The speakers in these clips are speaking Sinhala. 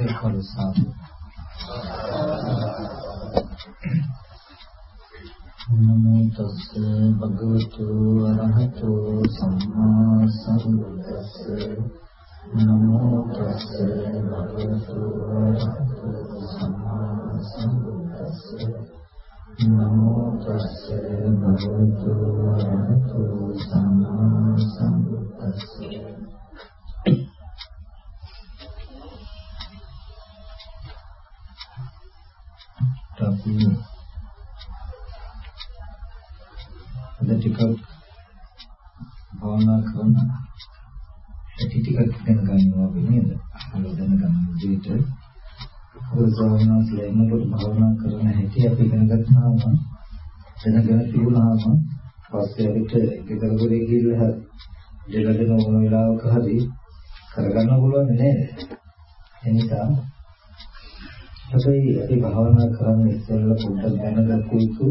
ඒකවල සාදු. නමෝ තස්ස භගවතු අරහතෝ සම්මා සම්බුද්දස්ස. නමෝ තස්ස භගවතු අරහතෝ සම්මා සම්බුද්දස්ස. නමෝ තස්ස භගවතු අද ටිකක් භාවනා කරන ඇති ටිකක් ඉගෙන ගන්නවා නේද? අහලා දැනගන්න විදිහට ඔය භාවනා ඉන්නකොට භාවනා කරන හැටි අපි ඉගෙන ගන්නාම දැනගෙන තිබුණාම පස්සේ අපිට ගෙදරගොඩේ ගිහිල්ලා දෙලදෙන ඕන වෙලාවක හරි කරගන්න පුළුවන් නේද? එනිසා හැබැයි අපි භාවනා කරන්න ඉස්සෙල්ලා පොඩ්ඩක් දැනගන්න යුතු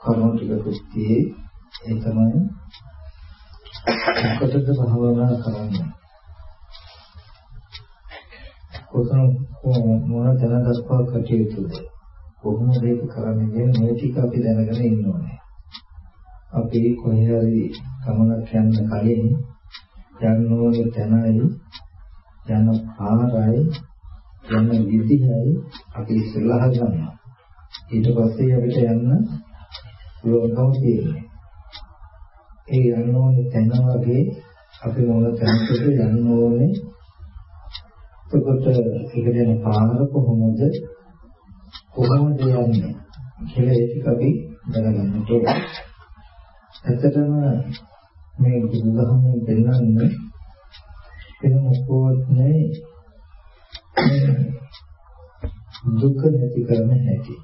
කරුණු ටිකකුත් tie ඒ තමයි මොකටද භාවනා කරන්නේ? කොතන මොන දැනගත්වා කටයුතුද? කොහොමද ඒක කරන්නේ කියන මේ ටික අපි දැනගෙන ඉන්න ඕනේ. අපි කොහේ හරි ගමනක් යන්න කලින් යන්න ඕනේ තැනයි යන පාරයි යන විදිහයි අපි ඉස්සෙල්ලා හදනවා. ඊට පස්සේ අපිට යන්න පුළුවන්කම තියෙනවා. ඒ යන්න ඕනේ තැන වගේ අපි මොන තැනකද යන්න ඕනේ. එතකොට ඒකට යන පාර කොහොමද කොහොමද යන්නේ කියලා ඒක අපි දැනගන්න ඕනේ. ඇත්තටම මේ බුදුදහමෙන් දෙන්නන්නේ වෙන මොකවත් නෙවෙයි දුක නැති කරන හැටි.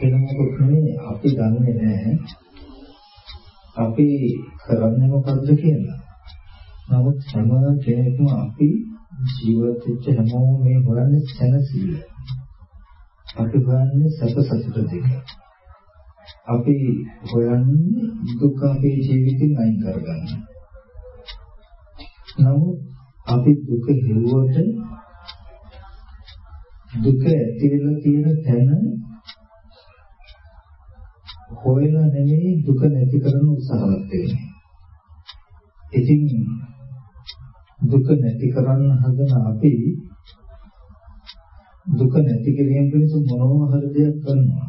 එනකොට නෙමෙයි අපි දන්නේ නැහැ. අපි කරන්නේ මොකද්ද කියලා. නමුත් හැම කෙනෙක්ම අපි ජීවත් වෙච්ච හැමෝම මේ හොයන්නේ සැනසීම. අපි හොයන්නේ සැප සතුට දෙක. අපි හොයන්නේ දුක අපේ ජීවිතෙන් අයින් කරගන්න. නමුත් අපි දුක හෙව්වට දුක ඇති වෙලා තියෙන තැන හොයලා නෙමෙයි දුක නැති කරන්න උත්සාහවත් වෙන්නේ. ඉතින් දුක නැති කරන්න හදන අපි දුක නැති කිරීම පිණිස මොනවා හරි දෙයක් කරනවා.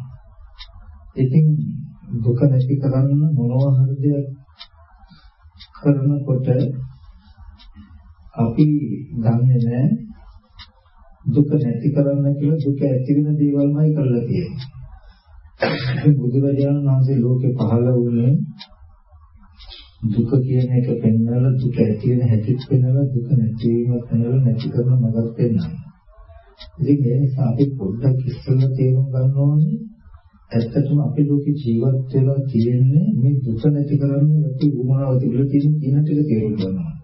ඉතින් දුක නැති කරන්න මොනවා හරි දෙයක් කරනකොට අපි දන්නේ නැහැ දුක නැති කරන්න කියලා දුක ඇති වෙන දේවල්මයි කරලා තියෙන්නේ. බුදුරජාණන් වහන්සේ ලෝකේ පහළ වුණේ දුක කියන එක පෙන්වලා දුක ඇති වෙන හැටිත් පෙන්වලා දුක නැති වීමත් පෙන්වලා නැති කරන මඟක් පෙන්වනවා. ඉතින් ඒ නිසා අපි පොඩ්ඩක් ඉස්සෙල්ලා තේරුම් ගන්න ඕනේ ඇත්තටම අපි ලෝකේ ජීවත් වෙලා තියෙන්නේ මේ දුක නැති කරන්න යටි උමනාව තිබිලා තියෙන කියන ටික තේරුම් ගන්නවා.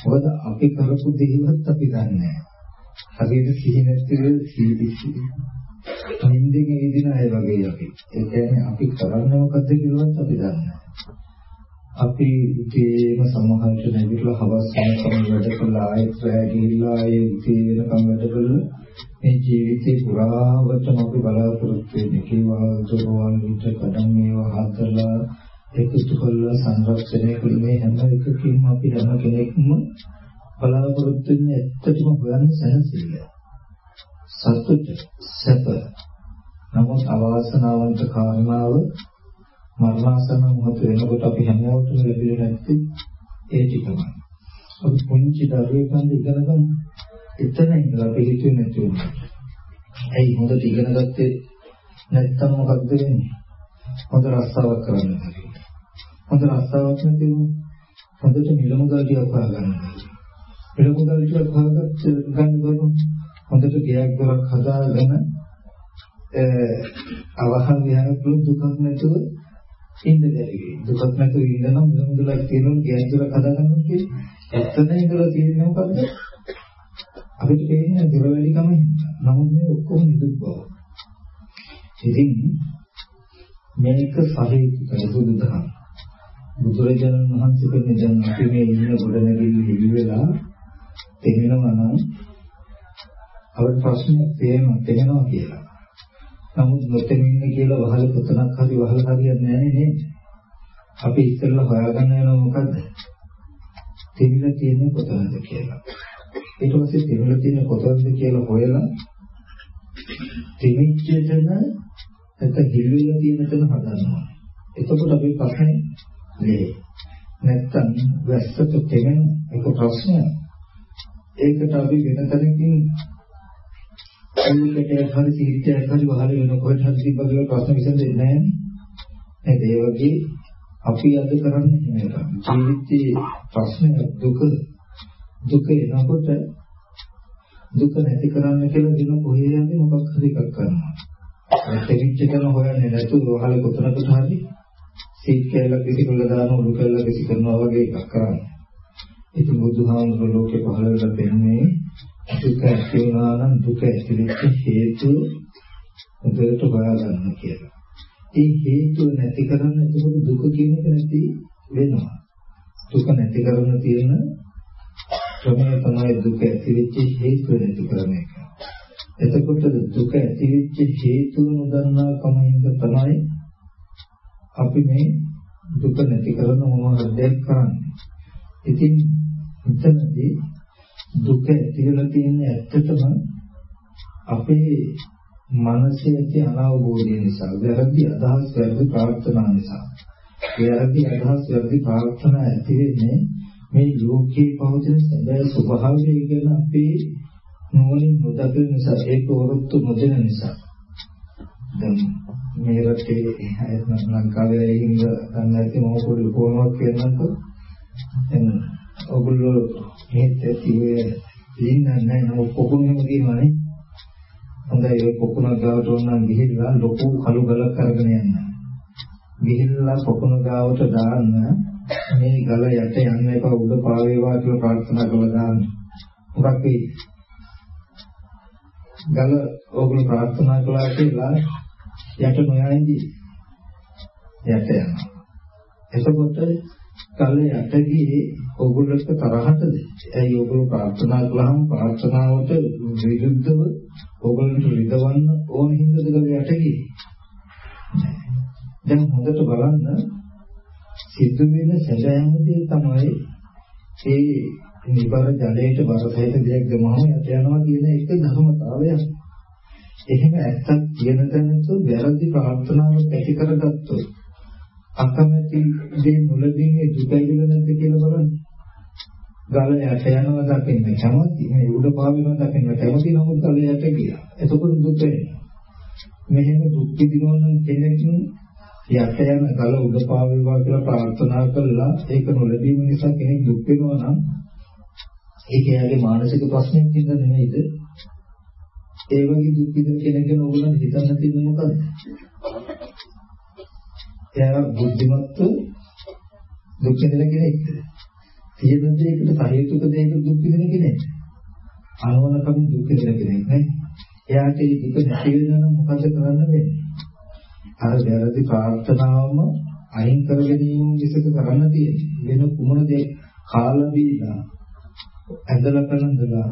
මොකද අපි කරපු දේවත් අපි දන්නේ නැහැ. හරියට සිහි නැතිව සීදිසි. නින්දෙන් ඉදින අය වගේ අපි. ඒ කියන්නේ අපි කරන්නේ මොකද්ද කියලාත් අපි දන්නේ අපි ඉතේම සමහරට නැගිටලා හවස් වෙනකම් වැඩ කළා ආයෙත් රැ ගිහිල්ලා ආයෙ ඉතේ වෙනකම් වැඩ කළා මේ ජීවිතේ පුරාවටම අපි බලාපොරොත්තු වෙන්නේ කීවා දොරවල් විතර කඩම් මේවා හදලා එකතු කරලා සංරක්ෂණය කළ මේ හැම එකකින්ම අපි හැම කෙනෙක්ම බලාපොරොත්තු වෙන්නේ ඇත්තටම හොයන්නේ සැනසෙල්ල. සතුට සැප. නමුත් අවාසනාවන්ත කාරණාව මරණාසන්න මොහොත වෙනකොට අපි හැමෝටම ලැබෙන්නේ නැති ඒ ටිකමයි. අපි පුංචි දරුවෙක්ගෙන් ඉගෙන ගන්න. එතන ඉඳලා අපි හිතුවේ නැති වුණා. ඇයි හොඳට ඉගෙන ගත්තේ නැත්තම් මොකක්ද වෙන්නේ? හොඳ රස්සාවක් කරන්න බැරි. හොඳ රස්සාවක් නැති වුණොත් හොඳට මිල මුදල් ටිකක් හොයාගන්න බැරි. මිල මුදල් ටිකක් හොයාගත්ත ගන්න බැරුණොත් හොඳට ගියක් දොරක් හදාගෙන අවහල් විහාරවල දුකක් නැතුව ඉන්න බැරි. දුකක් නැතුව ඉන්න නම් මිල මුදලක් තියෙනවා ගියක් දොරක් හදාගන්න කියේ. ඇත්තම ඉඳලා තියෙන්නේ මොකද්ද? අපිට තේරෙන්නේ දොර වැඩිකම හින්දා. නමුත් මේ ඔක්කොම නිදුක් බව. ඉතින් මේක සහේතුක බුදුදහම. බුදුරජාණන් වහන්සේ කියන්නේ දැන් අපි මේ ඉන්න ගොඩනැගිලි හිවි වෙලා තේරෙනවා නම් අපිට ප්‍රශ්නයක් තේරෙනවා තේරෙනවා කියලා. නමුත් නොතෙමින්න කියලා වහල කොතනක් හරි වහල හරියන්නේ නැහැ නේද? අපි ඉස්සෙල්ලා හොයාගන්න යනවා මොකද්ද? තෙමිලා තියෙන්නේ කොතනද කියලා. ඊට පස්සේ තෙමිලා තියෙන්නේ කොතනද කියලා හොයලා තෙමිච්ච තැන නැත්නම් හිල්විලා තියෙන තැන හදනවා. එතකොට අපි ප්‍රශ්නේ නේ. නැත්තම් වැස්සට තෙමෙන එක ප්‍රශ්නයක්. ඒකට අපි වෙන තැනකින් අනිකටයක් හරි සීටයක් හරි වහල වෙන කොහෙද හරි තිබ්බ කියලා ප්‍රශ්න විසඳෙන්නේ නැහැ නේද? ඒ වගේ අපි අද කරන්නේ එහෙම එකක්. ජීවිතයේ ප්‍රශ්න දුක දුක එනකොට දුක නැති කරන්න කියලා දින කොහේ යන්නේ මොකක් හරි එකක් කරනවා. දෙවිච්ච කරන හොයන්නේ නැතුව වහල කොතනකට හරි සීට් කැලක් විසි කරලා දාන උඩු කැලක් විසි කරනවා වගේ එකක් කරන්නේ. ඉතින් බුදුහාමුදුරුවෝ ලෝකේ පහළ වෙලා දෙන්නේ දුක ඇති වුණා නම් දුක ඇති වෙච්ච හේතු උදේට හොයාගන්න කියලා. ඒ හේතුව නැති කරන්න එතකොට දුක කියන එක නැති වෙනවා. දුක නැති කරන්න තියෙන ක්‍රමය තමයි දුක ඇති වෙච්ච හේතුව නැති කරන එක. එතකොට දුක ඇති වෙච්ච හේතුව නොදන්නා කමින්ද තමයි අපි මේ දුක නැති කරන මොනවද කරන්නේ. ඉතින් එතනදී දුක ඇති වෙලා තියෙන්නේ ඇත්තටම අපේ මනසේ ඇති අනවබෝධය නිසා, වැරදි අදහස් වැරදි ප්‍රාර්ථනා නිසා. වැරදි අදහස් වැරදි ප්‍රාර්ථනා ඇති වෙන්නේ මේ ලෝකයේ පවතින සැබෑ ස්වභාවය ගැන අපේ නුවණින් නොදකින නිසා ඒක වරොත්තු නොදෙන නිසා. දැන් මේ රටේ අයත් ලංකාවේ ඉන්න ගන්න ඇති මම පොඩි කොහොමද කියන්නකෝ එන්න. ඔගොල්ලෝ මේත් ඇතිවේ ඉන්නේ නැහැ. නෝ පොකුණෙම කියනවානේ හොඳයි ඒ පොකුණ ගාවට වුණා ගිහිල්ලා ලොකු කළු ගලක් අරගෙන යන්න. ගිහිල්ලා පොකුණ ගාවට දාන්න. මේ ගල යට යන්න එපා. උඩ පාවේවා කියලා ප්‍රාර්ථනා කරලා දාන්න. මොකක් වෙයි? ගල ඕගොල්ලෝ ප්‍රාර්ථනා කළා කියලා යට නොයයිදී යට යනවා. එතකොට කල යට ගියේ ඕගොල්ලොත් තරහටද? ඇයි ඕගොල්ලෝ ප්‍රාර්ථනා කළාම ප්‍රාර්ථනාවට විරුද්ධව ඕගොල්ලන්ට රිදවන්න ඕන හින්දාද කල යට ගියේ? දැන් හොඳට බලන්න සිද්ධ වෙන සැබෑම දේ තමයි ඒ නිබර ජලයට බරසහිත දෙයක් ගමම යට යනවා කියන එක ධර්මතාවයක්. එහෙම ඇත්තක් කියන තැනක වැරදි ප්‍රාර්ථනාවක් ඇති කරගත්තොත් අකමැති දේ නොලැබීම දුකයිද නැද්ද කියලා බලන්න. ගල යට යනවා දකින්න කැමති මේ උඩ පාවෙනවා දකින්න කැමති නමුත් ගල යට ගියා. එතකොට දුක එනවා. මෙහෙම දුක් විඳිනවා නම් කෙනෙක් යට යන ගල උඩ පාවෙනවා කියලා ප්‍රාර්ථනා කළා ඒක නොලැබීම නිසා කෙනෙක් දුක් වෙනවා නම් ඒක එයාගේ මානසික ප්‍රශ්නයක් නේද නෙමෙයිද? ඒ වගේ දුක් විඳින කෙනෙක් ගැන ඕගොල්ලන් හිතන්න තියෙන්නේ මොකද්ද? එයා බුද්ධිමත්ව දුක් විඳින කෙනෙක්ද? තියෙන දෙයකට සහේතුක දෙයකට දුක් විඳින කෙනෙක්. අනවනකම දුක් විඳින කෙනෙක් නේ. එයාට ඒ දුක නැති වෙනවා නම් මොකද කරන්න වෙන්නේ? අර වැරදි ප්‍රාර්ථනාවම අයින් කර ගැනීම විසක කරන්න තියෙන්නේ. වෙන කුමන දෙයක් කාලා බීලා ඇදලා කලඳලා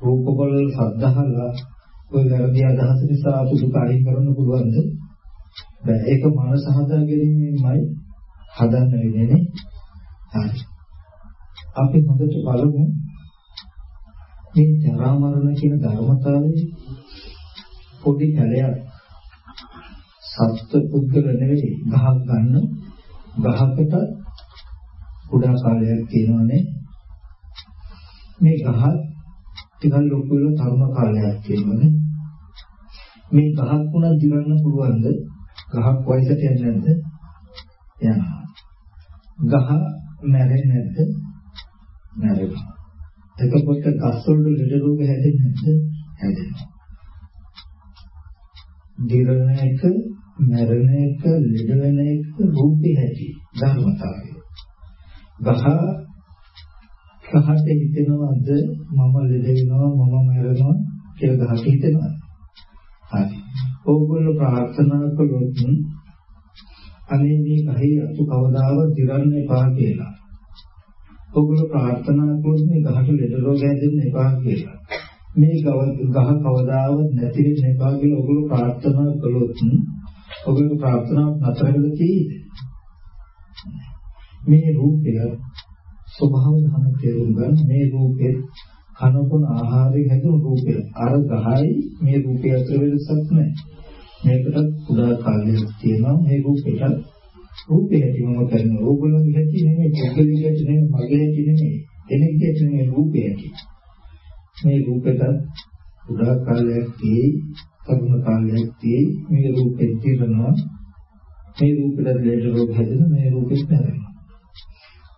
රූප බල සද්ධාහලා ඔය වැරදි අදහස නිසා අසුදු කාර්ය කරන්න පුළුවන්ද? බෑ ඒක මනස හදා ගැනීමෙන්මයි හදන්න වෙන්නේ නේ. හරි. අපි හොඳට බලමු මේ ජරා මරණ කියන ධර්මතාවයේ පොඩි කැලයක් සත්ත්ව පුද්ගල නෙවෙයි ගහක් ගන්න ගහකට කුඩා කාලයක් තියෙනවානේ මේ ගහ ටිකක් ලොකු වෙලා තරුණ කාලයක් තියෙනවානේ. මේ ගහක් උනත් දිරන්න පුළුවන්ද? ගහක් වයසට යන්නේ නැද්ද? යනවා. ගහ මැරෙන්නේ නැද්ද? මැරෙනවා. එතකොට ගස් වල ලෙඩ රෝග හැදෙන්නේ නැද්ද? හැදෙනවා. දිරණ එක, මැරෙන එක, ලෙඩ වෙන එක රූපේ හැටි ධර්මතාවය. ගහ ගහට හිතෙනවද මම ලෙඩ වෙනවා මම මැරෙනවා කියලා ගහට හිතෙනවද? හරි. ඕගොල්ලෝ ප්‍රාර්ථනා කළොත් අනේ මේ ගහේ අතු කවදාවත් දිරන්න එපා කියලා. ඕගොල්ලෝ ප්‍රාර්ථනා කළොත් මේ ගහට ලෙඩ රෝග හැදෙන්න එපා කියලා. මේ ගහ කවදාවත් නැති වෙන්න එපා කියලා ඔයගොල්ලෝ ප්‍රාර්ථනා කළොත් ඔයගොල්ලෝ ප්‍රාර්ථනා නතර වෙලා තියෙන්නේ. මේ රූපය ස්වභාව ධර්ම තේරුම් ගන්න මේ රූපේ කනකොන ආහාරයෙන් හැදුණු රූපය. අර ගහයි මේ රූපය අතර වෙනසක් නැහැ. මේකට කුඩා කාලයක් තියෙනවා මේ රූපෙට රූපේ හැටිම කරන ඕගොල්ලෝගේ හැටි නෙමෙයි පොඩ්ඩක් හැටි නෙමෙයි මගේ හැටි නෙමෙයි එනෙක්ගේ හැටි නෙමෙයි රූපේ හැටි. මේ රූපෙට කුඩා කාලයක් තියෙයි තරුණ කාලයක් තියෙයි මේ රූපෙත් තියෙනවා මේ රූපෙට ලේඩ රෝග හැදෙන මේ රූපෙත් නැරෙනවා.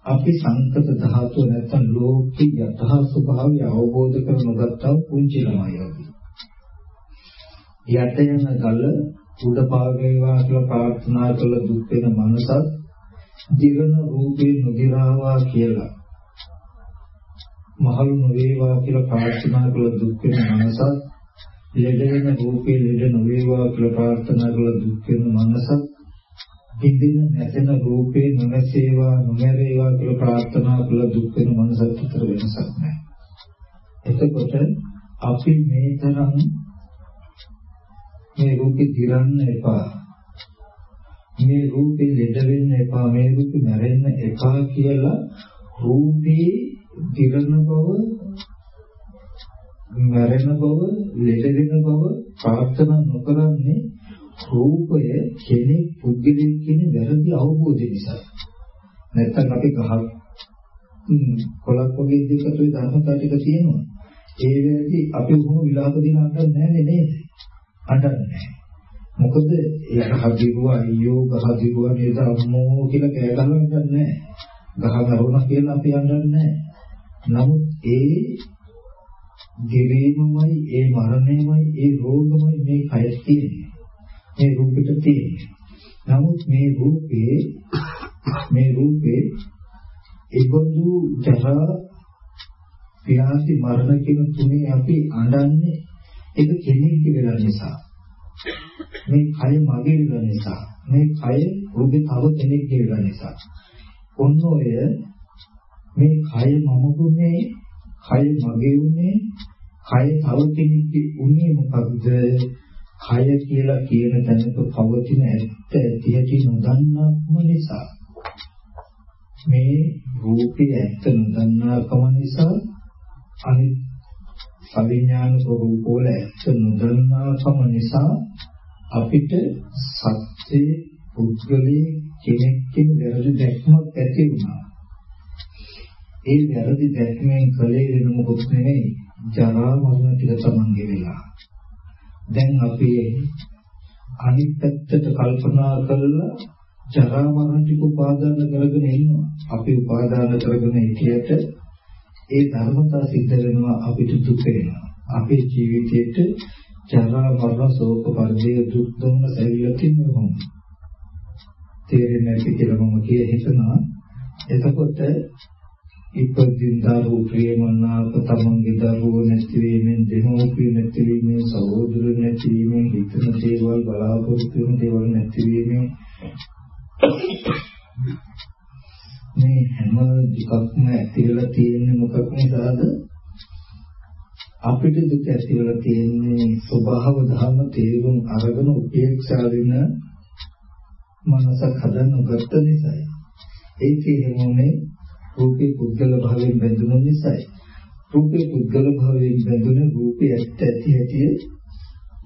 අපි සංකත ධාතුව නැත්තම් ලෝකේ යථා ස්වභාවය අවබෝධ කර නොගත්තා පුංචි ළමයි වගේ. යට යන ගල උඩ පාවේවා කියලා ප්‍රාර්ථනා කළ දුක් වෙන මනසත් දිවන රූපේ නොදිරාවා කියලා මහලු නොවේවා කියලා ප්‍රාර්ථනා කළ දුක් වෙන මනසත් ලෙඩ වෙන රූපේ ලෙඩ නොවේවා කියලා ප්‍රාර්ථනා කළ දුක් වෙන මනසත් බින්දින නැසෙන රූපේ නොනැසේවා නොමැරේවා කියලා ප්‍රාර්ථනා කළ දුක් වෙන මනසත් අතර වෙනසක් නැහැ. එතකොට අපි මේ තරම් මේ රූපේ දිරන්න එපා. මේ රූපේ ලෙඩ වෙන්න එපා. මේ රූපේ මැරෙන්න එපා කියලා රූපේ දිරන බව මැරෙන බව ලෙඩ වෙන බව ප්‍රාර්ථනා නොකරන්නේ රූපය කෙනෙක් පුද්ගලයෙක් කියන වැරදි අවබෝධය නිසා. නැත්තම් අපි ගහ කොලක් වගේ දෙයකට ওই ධර්මතා ටික තියෙනවා. ඒ වෙලදී අපි උහුම විලාප දින අඬන්නේ නැහැ නේද? අඬන්නේ මොකද ඒක හදිරුවා අයියෝ ගහ දිරුවා නේද අම්මෝ කියලා කෑ ගහලා ඉඳන්නේ ගහ ගරුණා කියලා අපි අඬන්නේ නමුත් ඒ ගෙවීමමයි ඒ මරණයමයි ඒ රෝගමයි මේ කය තියෙන්නේ මේ රූපෙට තියෙන්නේ. නමුත් මේ රූපේ මේ රූපේ ඒබඳු ජරා විනාශි මරණ කියන තුනේ අපි අඬන්නේ ඒක කෙනෙක්ගේ වෙලා නිසා. මේ කය මගේ වෙලා නිසා. මේ කය ඔබේ තව කෙනෙක්ගේ වෙලා නිසා. ඔන්න ඔය මේ කය මම ගුනේ කය මගේ උනේ කය තව කෙනෙක්ගේ උනේ මොකද්ද? කය කියලා කියන තැනක පවතින ඇත්ත ඇති ඇති නොදන්නාකම නිසා මේ රූපේ ඇත්ත නොදන්නාකම නිසා අනිත් අවිඥානික රූප වල ඇත්ත නොදන්නාකම නිසා අපිට සත්‍ය පුද්ගලයේ කෙනෙක්ගේ වැරදි දැක්මක් ඇති වුණා. ඒ වැරදි දැක්මෙන් කලේ වෙන මොකොත් නෙමෙයි ජරා මරණ ටික තමන්ගේ වෙලා. දැන් අපි අනිත් පැත්තට කල්පනා කරලා ජරා මරණ ටික උපාදාන කරගෙන ඉන්නවා. අපි උපාදාන කරගෙන හිටියට ඒ ධර්මතා සිද්ධ වෙනවා අපිට දුක වෙනවා. අපේ ජීවිතේට ජරා මරණ ශෝක පරිදේ දුක් දුන්න සැවිලා තින්නේ මොකක්ද? තේරෙන්නේ නැති කියලා මම කිය හිතනවා. එතකොට ඉපදින් දරුවෝ ප්‍රේමනාප තමන්ගේ දරුවෝ නැතිවීමෙන් දෙමෝපිය නැතිවීමෙන් සහෝදර නැතිවීමෙන් හිතන දේවල් බලාපොරොත්තු වෙන දේවල් නැතිවීමෙන් මේ හැම දුකක්ම ඇති වෙලා තියෙන්නේ මොකක් නිසාද? අපිට දුක ඇති වෙලා තියෙන්නේ ස්වභාව ධර්ම තේරුම් අරගෙන උපේක්ෂා වෙන මනසක් හදන්න ගත්ත නිසායි. ඒකේ හැමෝනේ රූපේ පුද්ගල භාවයෙන් බැඳුණු නිසායි. රූපේ පුද්ගල භාවයෙන් බැඳුනේ රූපේ ඇත්ත ඇති ඇති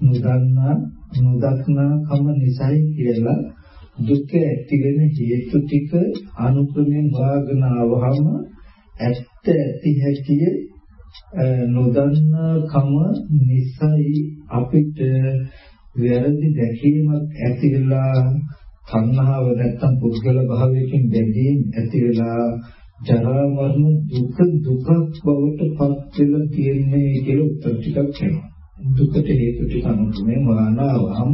නොදන්නා නොදක්නා කම නිසායි කියලා දුක ඇති වෙන හේතු ටික අනුක්‍රමයෙන් හොයාගෙන ආවහම ඇත්ත ඇති හැටි නොදන්නා කම නිසායි අපිට වැරදි දැකීමක් ඇති වෙලා තණ්හාව නැත්තම් පුද්ගල භාවයකින් බැඳීම් ඇති වෙලා ජරා මරණ දුක දුක බවට පත් වෙලා තියෙන්නේ කියලා උත්තර ටිකක් එනවා. දුකට හේතු ටික අනුකම්පෙන් වහනාවම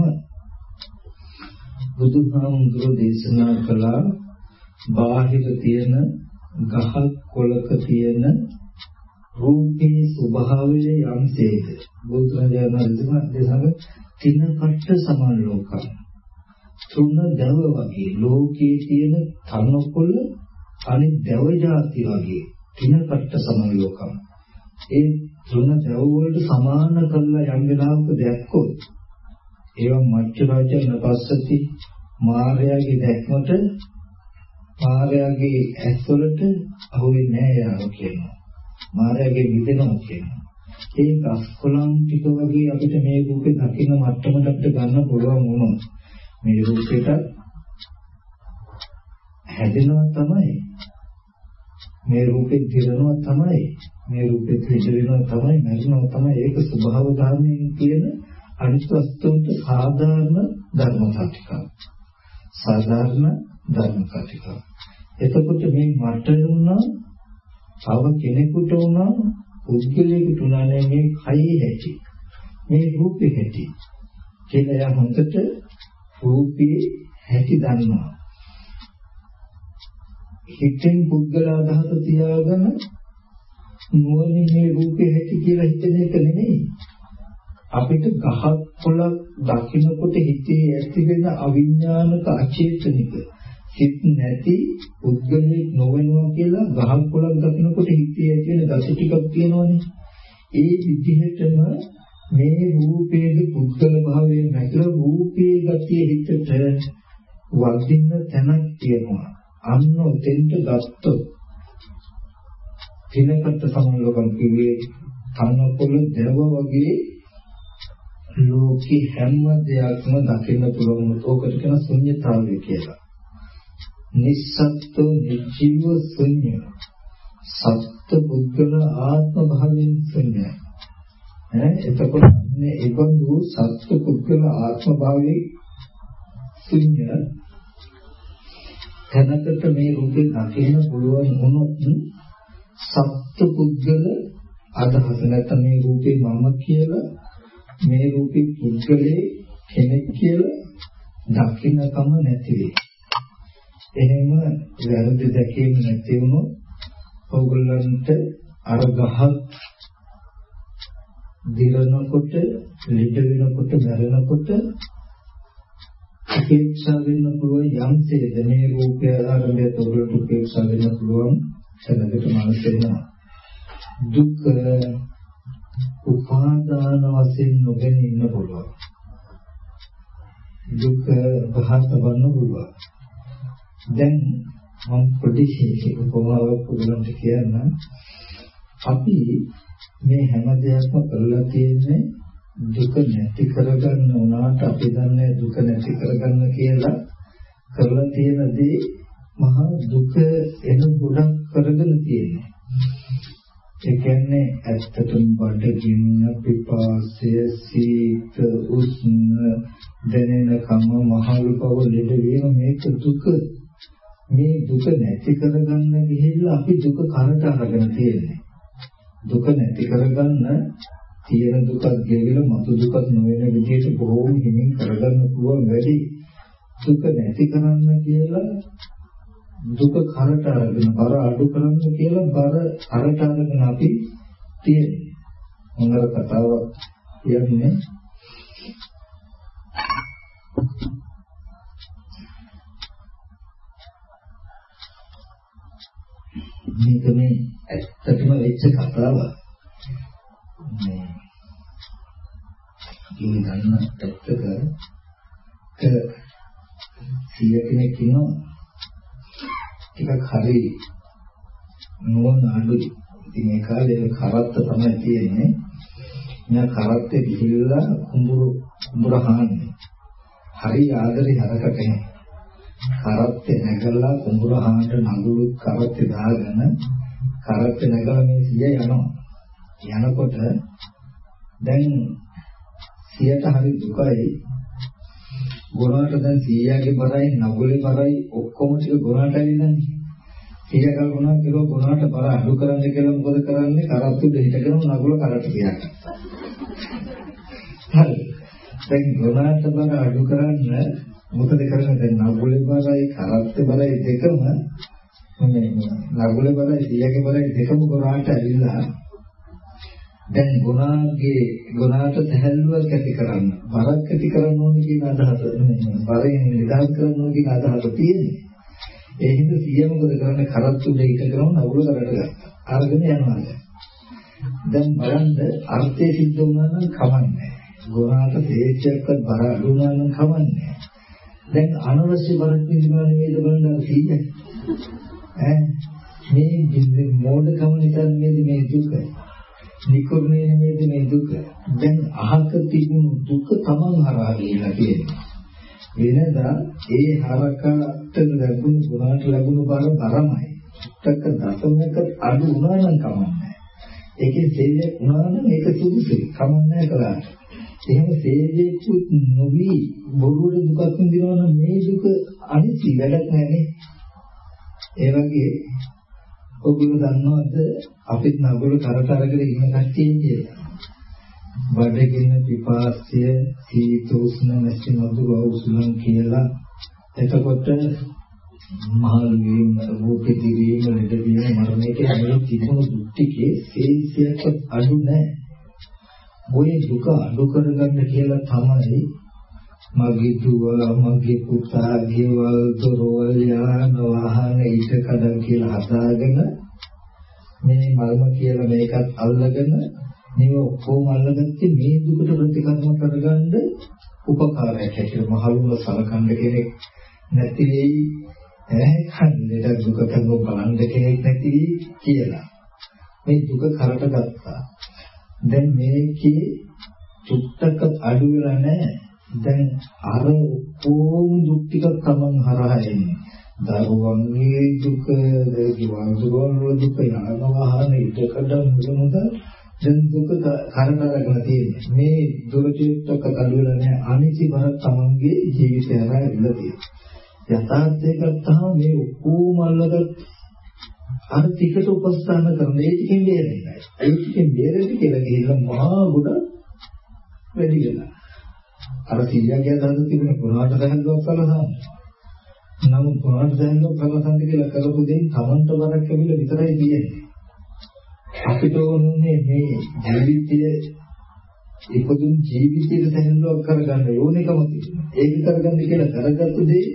බුදුහාමුදුරෝ දේශනා කළා බාහිර තියෙන ගහ කොළක තියෙන රූපේ ස්වභාවය යම්සේද බුදුරජාණන් වහන්සේ තින කට්ට සමාන ලෝකම් තුන දව වගේ ලෝකයේ තියෙන තනකොළ අනිත් දව જાති වගේ තින කට්ට සමාන ලෝකම් ඒ තුන දැව වලට සමාන කරලා යම් වෙලාවක දැක්කොත් ඒවා මච්චරාචන පස්සති මායාවේ දැක්මට මායාවේ ඇස්වලට අහුවෙන්නේ නැහැ යාව කියනවා. මායාවේ විදෙනවා කියනවා. ඒ අස්කොලම් ටික වගේ අපිට මේ රූපේ දකින්න මට්ටමට අපිට ගන්න පුළුවන් වුණොත් මේ රූපෙට හැදෙනවා තමයි මේ රූපේ දිරනවා තමයි මේ රූපේ දිරනවා තමයි මරනවා තමයි ඒක ස්වභාව ධර්මයෙන් කියන අනිත් වස්තුන්ට සාධාරණ ධර්මතා ටික. සාධාරණ ධර්මතා ටික. එතකොට මේ මට වුණා තව කෙනෙකුට වුණා පුද්ගලයෙකුට වුණා මේ කයි හැටි. මේ රූපේ හැටි. කියලා යා හොඳට රූපේ හැටි දන්නවා. හිතෙන් පුද්ගල අදහස තියාගෙන නුවණින් මේ රූපේ හැටි කියලා හිතන එක නෙමෙයි. අපිට ගහක් පොළක් දකින්නකොට හිතේ ඇති වෙන අවිඥානික අචේතනික හිත නැති පුද්ගලෙක් නොවෙනවා කියලා ගහක් පොළක් දකින්නකොට හිතේ ඇති වෙන දස ටිකක් තියෙනවනේ. ඒ විදිහටම මේ රූපයේ පුද්ගල භාවයෙන් නැතිව රූපයේ ගතිය හිතට වදින්න තැනක් තියෙනවා. අන්න උතෙන්ට ගත්තොත් දිනකට සමන්ලකම් කිව්වේ කන්නකොළ දැව වගේ ලෝකේ හැම දෙයක්ම දකින්න පුළුවන් උතෝකට කියන ශුන්‍යතාවය කියලා. නිස්සත්තු නිජීව ශුන්‍ය. සත්‍ය බුද්ධල ආත්ම භාවයෙන් ශුන්‍යයි. ඈ එතකොට මේ ඒබඳු සත්‍ය පුද්ගල ආත්ම භාවයේ ශුන්‍ය තැනකට මේ රූපේ දකින්න පුළුවන් වුණොත් සත්‍ය පුද්ගල අදහස නැත්නම් මේ රූපේ මම කියලා මේ රූපේ පුද්ගලයේ කෙනෙක් කියලා දකින්නකම නැති වෙයි. එහෙම වැරදි දැකීම නැති වුණොත් ඕගොල්ලන්ට අර ගහක් දිරනකොට, ලිඩ වෙනකොට, මැරෙනකොට උපේක්ෂා වෙන්න පුළුවන් යම්සේද මේ රූපය ආරම්භය තොරට උපේක්ෂා වෙන්න පුළුවන් සැලකට මනස වෙනවා. දුක් උපාදාන වශයෙන් නොගෙන ඉන්න පුළුවන්. දුක පහත වන්න පුළුවන්. දැන් මම පොඩි උපමාවක් උගලන්ට කියන්න. අපි මේ හැම දෙයක්ම කරලා තියෙන්නේ දුක නැති කරගන්න උනාට අපි දන්නේ දුක නැති කරගන්න කියලා කරලා තියෙන දේ මහා දුක එන ගොඩක් කරගෙන තියෙනවා. ඒ කියන්නේ ඇත්තටම බඩගින්න පිපාසය සීත උෂ්ණ දැනෙන කම මහලු බව ලෙඩ වීම මේක දුක මේ දුක නැති කරගන්න ගිහිල්ලා අපි දුක කරට අරගෙන තියෙන්නේ දුක නැති කරගන්න තියෙන දුකක් ගෙවිලා මතු දුකක් නොවන විදිහට බොහෝම හිමින් කරගන්න පුළුවන් වැඩි දුක නැති කරන්න කියලා දුක කරට අරගෙන බර අඩු කරන්න කියලා බර කරට අරගෙන අපි තියෙන්නේ. හොඳ කතාවක් කියන්නේ මේක මේ ඇත්තටම වෙච්ච කතාවක්. මේ ඉතින් ගන්න පැත්තක සිය කෙනෙක් ඉන්නවා ටිකක් හරි නෝන අඩුයි. ඉතින් ඒ කාලේ කරත්ත තමයි තියෙන්නේ. මම කරත්තේ ගිහිල්ලා කුඹුරු කුඹුර හාන්නේ. හරි ආදරේ හරකට එන. කරත්තේ නැගලා කුඹුර හාන්න නඟුළු කරත්තේ දාගෙන කරත්තේ නැගලා මේ සිය යනවා. යනකොට දැන් සියට හරි දුකයි ගොනාට දැන් 100ගේ බරයි නගුලේ බරයි ඔක්කොම ටික ගොනාට ඇවිල්ලානේ. 100 කල් ගොනා කිලෝ ගොනාට බර අඩු කරන්න කියලා මොකද කරන්නේ? කරත්තු දෙහිටගෙන නගුල කරට තියාගන්න. හරි. දැන් ගොනාට බර අඩු කරන්න මොකද කරන්නේ? දැන් නගුලේ බරයි කරත්තු බරයි දෙකම මේ නගුලේ බරයි 100ගේ බරයි දෙකම ගොනාට ඇවිල්ලා දැන් ගුණාගේ ගුණාට සැහැල්ලුවක් ඇති කරන්න බරක් ඇති කරන්න ඕනේ කියන අදහස නෙමෙයි බරෙන් නිදහස් කරන්න ඕනේ කියන අදහස තියෙන්නේ ඒ හින්දා සිය මොකද කරන්නේ කරත්තු දෙයක කරන අවුල කරට ගත්තා අරගෙන යනවා දැන් බලන්න අර්ථය සිද්ධ වුණා නම් කමන්නේ. ගුණාට තේච්චයක්වත් බර අඩු වුණා නම් කමන්නේ. දැන් අනවශ්‍ය බරක් විඳිනවා නෙවෙයිද බලන්න අර සීය. ඈ මේ මොඩකම නිසා නෙමෙයි මේ දුක. නිකුත්නේ නෙමෙයි මේ දුක. දැන් අහක තිබුණු දුක තමන් හරහා ගිහිලා තියෙනවා. වෙනදා ඒ හරකට ලැබුණු ගුණාට ලැබුණු බර බරමයි. ටක දශමයක අඩු වුණා නම් කමන්නේ. ඒකේ සේවයක් වුණා නම් ඒක සුදුසුයි. කමන්නේ කළාට. එහෙම සේවයක් නොවි බොරුවට දුකක් විඳිනවා නම් මේ දුක අනිත්‍ය වැඩක් නැහැ ඒ වගේ ඔබල දන්නවද අපිත් නගර කරතරගෙන ඉන්න කට්ටිය කියලා. බඩගින්න පිපාසය සීතු උෂ්ණ නැති නදු වෞසුලන් කියලා. එතකොට මහල් වීම රූපේ දිවීම ලෙඩ වීම මරණයට හැම තිබුණු දුක්තිකේ සේසියක් අඩු නැහැ. ඔය දුක අඩු කරගන්න කියලා තමයි මගේ දුව මගේ පුතා ගෙවල් දොරවල් යාන වාහන ඊට කඩන් කියලා හදාගෙන මේ මල්ම කියලා මේකත් අල්ලගෙන මේව ඔක්කොම අල්ලගත්තේ මේ දුකට ප්‍රතිකර්ම කරගන්න උපකාරයක් හැටියට මහලුම සලකන්න කෙනෙක් නැති වෙයි ඈ කන්නේට දුකට බලන්න කෙනෙක් නැති කියලා. මේ දුක කරට ගත්තා. දැන් මේකේ චුට්ටක අඩු වෙලා නැහැ. දැන් අර ඔක්කොම දුක් ටික තමන් හරහා එන්නේ. දරුවන්ගේ දුක, ගෙවල් දොරවල් දුක, යාන වාහන ඉදකඩ මුලමුද දැන් දුක කරනරගෙන තියෙන්නේ. මේ දුක චුට්ටක අඩු වෙලා නැහැ. අනිසි බර තමන්ගේ ජීවිතය හරහා ඉඳලා තියෙන්නේ. යථාර්ථය ගත්තාම මේ ඔක්කොම අල්ලගත් අර ටිකට උපස්ථාන කරන ඒ ටිකෙන් බේරෙන්නයි. ඒ ටිකෙන් බේරෙන්න කියලා ගිහිල්ලා මහා ගුණ වැඩි වෙනවා. අර සියයන්ගේ අදහස තිබුණේ පුරාණ දැහැල්ලුවක් සලසන්න. නමුත් පුරාණ දැහැල්ලුවක් සලසන්න කියලා කරපු දෙයින් Tamanට වරක් ලැබිලා විතරයි තියෙන්නේ. අපිට ඕනේ මේ ජීවිතයේ ඉපදුන් ජීවිතයේ දැහැල්ලුවක් කරගන්න ඕනෙකම තිබුණා. ඒක කරගන්න කියලා කරගත්තු දෙයි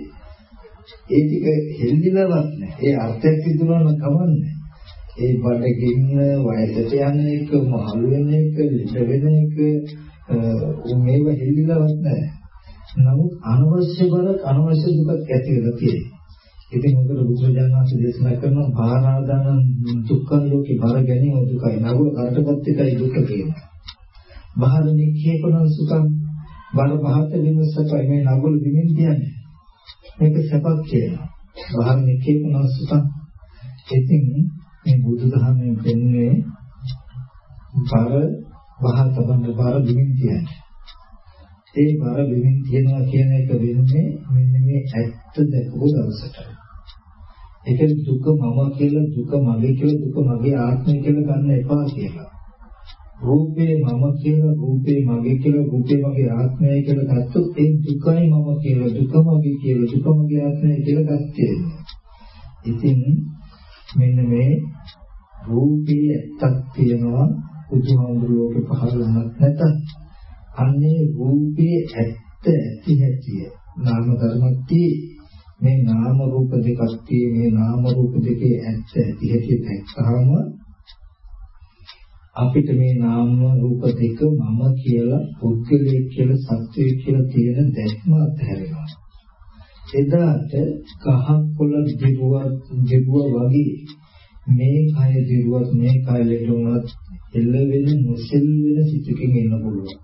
ඒ ටික හෙල්ලිලවත් නැහැ. ඒ අර්ථයක් තිබුණා නම් කමන්නේ. ඒ බඩගින්න වයසට යන එක, මහලු වෙන එක, ලිට වෙන එක මේව හෙල්ලිලවත් නැහැ. නමුත් අනවශ්‍ය බරක් අනවශ්‍ය දුකක් ඇති වෙලා තියෙනවා. ඉතින් මොකද බුදුරජාණන් වහන්සේ දේශනා කරන භාරාදාන දුක්ඛ ලෝකේ බර ගැනීම දුකයි. නගුල කරටපත් එකයි දුක කියනවා. බාහිර නික්ෂේපන සුඛං බර පහත විමසපයි මේ නගුල විමින් කියන්නේ. මේක සපක් කියනවා. බාහිර නික්ෂේපන සුඛං ඉතින් මේ බුදුදහමෙන් කියන්නේ බර වහල් තබන්න බාර බිමින් කියන්නේ. ඒ බාර බිමින් තියනවා කියන එක වෙන්නේ මෙන්න මේ ඇත්ත දැකපු දවසට. ඒක දුක මම කියලා දුක මගේ කියලා දුක මගේ ආත්මය කියලා ගන්න එපා කියලා. රූපේ මම කියලා රූපේ මගේ කියලා රූපේ මගේ ආත්මය කියලා ගත්තොත් ඒ දුකයි මම කියලා දුක මගේ කියලා දුක මගේ ආත්මය කියලා ගත්තේ. ඉතින් මෙන්න මේ රූපේ ඇත්තක් තියෙනවා බුදුහාමුදුරුවෝ පහළ වුණත් නැත. අන්නේ රූපේ ඇත්ත ඇති හැටි නාම ධර්මත්ටි මේ නාම රූප දෙකක් තියෙන මේ නාම රූප දෙකේ ඇත්ත ඇති හැටි දැක්කහම අපිට මේ නාම රූප දෙක මම කියලා පුද්ගලයෙක් කියලා සත්‍යය කියලා තියෙන දැක්ම අත්හැරෙනවා. එදාට කහක් කොළ දිගුවක් දිගුව වගේ මේ කය දිරුවත් මේ කය ලෙඩුණත් එල්ල වෙන නොසෙල් වෙන සිතකින් එන්න පුළුවන්.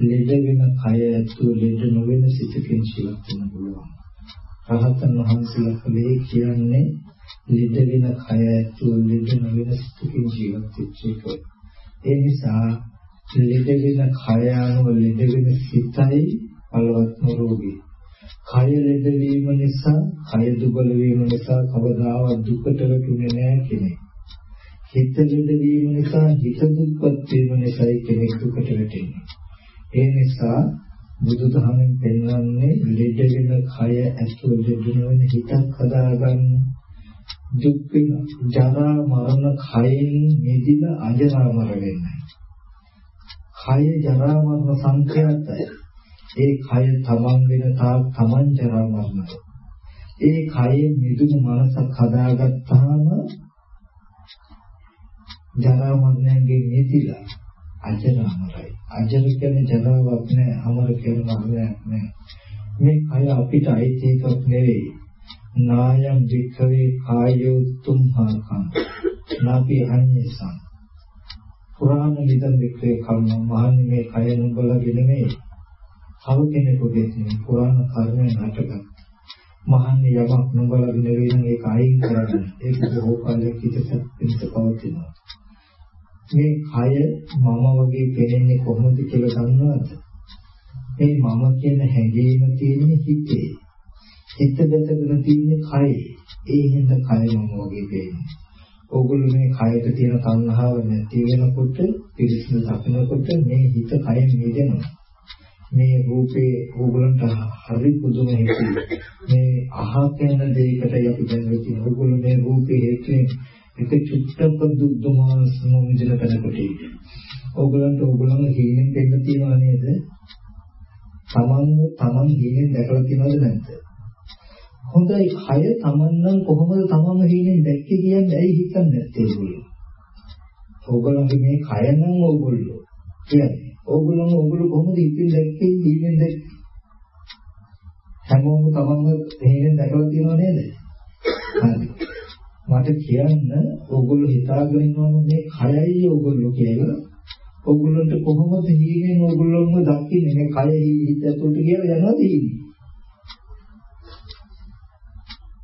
ලෙඩ වෙන කය ඇතුළු ලෙඩ නොවන සිතකින් ජීවත් වෙන්න පුළුවන්. රහතන් වහන්සේලා කලේ කියන්නේ ලෙඩ වෙන කය ඇතුළු ලෙඩ නොවන සිතකින් ජීවත් වෙච්ච එක. ඒ නිසා ලෙඩ වෙන කය අනුව ලෙඩ වෙන සිතයි බලවත් රෝගී. කය ලෙඩ වීම නිසා, කය දුබල වීම නිසා කවදාවත් දුකට වැටුනේ නැහැ කෙනෙක්. හිත ලෙඩ වීම නිසා, හිත දුක්පත් වීම නිසායි කෙනෙක් දුකට වැටෙන්නේ. ඒ නිසා බුදුදහමෙන් පෙන්වන්නේ ලෙඩ වෙන කය ඇතුළු ලෙඩ වෙන හිතක් හදාගන්න දුක් වෙන ජරා මරණ කයෙන් මිදිලා අජරාමර වෙන්නයි. කය ජරා මරණ සංඛ්‍යාතයි. ඒ කය තමන් වෙන තාක් තමන් ජරා මරණයි. ඒ කයේ මිදුණු මනසක් හදාගත්තාම ජරා මරණයෙන් මිදිලා අජරාමරයි. අජර කියන්නේ ජරාවක් නෑ, අමර කියන්නේ මරණයක් නෑ. මේ කය අපිට අයිති එකක් නෙවෙයි. නායම් වික්ඛවේ කායෝ තුම්හාකං. නාපි අඤ්ඤසං. පුරාණ විදන් වික්ඛවේ කර්ම මහන්නේ මේ කය නුඹලගේ නෙමෙයි. තව කෙනෙකුගේ නෙමෙයි. පුරාණ කර්මයන් හටගත්. මහන්නේ යමක් නුඹලගේ නෙවෙයි නම් ඒක අයින් කරන්න. ඒක බොහෝ කාලයක් ඉඳලා පිට පවතිනවා. මේ කය මම වගේ පෙනෙන්නේ කොහොමද කියලා දන්නවද? මේ මම කියන හැඟීම තියෙන්නේ හිතේ. හිත දැකගෙන තියෙන්නේ කයේ. ඒ හින්දා කය මම වගේ පේන්නේ. ඕගොල්ලෝ මේ කයට තියෙන තණ්හාව නැති වෙනකොට පිරිසිදු දකිනකොට මේ හිත කයෙන් මිදෙනවා. මේ රූපේ ඕගොල්ලන්ට හරි පුදුම හිතේ. මේ අහකන දෙයකට අපි දැන් වෙන්නේ ඕගොල්ලෝ මේ රූපේ හේතුවෙන් එක චුට්ටක දුක්දමාන සමුදින කරකට ඕගලන්ට ඕගලන්ගේ හීනෙන් දෙන්න තියනවා නේද? තමන්ව තමන් හීනෙන් දැකලා තියෙනවද නැද්ද? හොඳයි කය තමන් නම් කොහොමද තමන්ව හීනෙන් දැක්කේ කියන්නේ ඇයි හිතන්නේ නැත්තේ ඒගොල්ලෝ? ඕගලන්ගේ මේ කය නම් ඕගොල්ලෝ කියන්නේ ඕගොල්ලෝ ඕගොල්ලෝ කොහොමද ඉතින් දැක්කේ හීනෙන් දැක්කේ? හැමෝම තමන්ව හීනෙන් දැකලා තියෙනව නේද? හරි. මට කියන්න ඕගොල්ලෝ හිතාගෙන ඉන්නවනේ මේ කයයි ඕගොල්ලෝ කියලා. ඕගොල්ලන්ට කොහොමද හීනෙන් ඕගොල්ලෝම දකින්නේ මේ කය හිත ඇතුළට කියලා යනවාද හීනේ?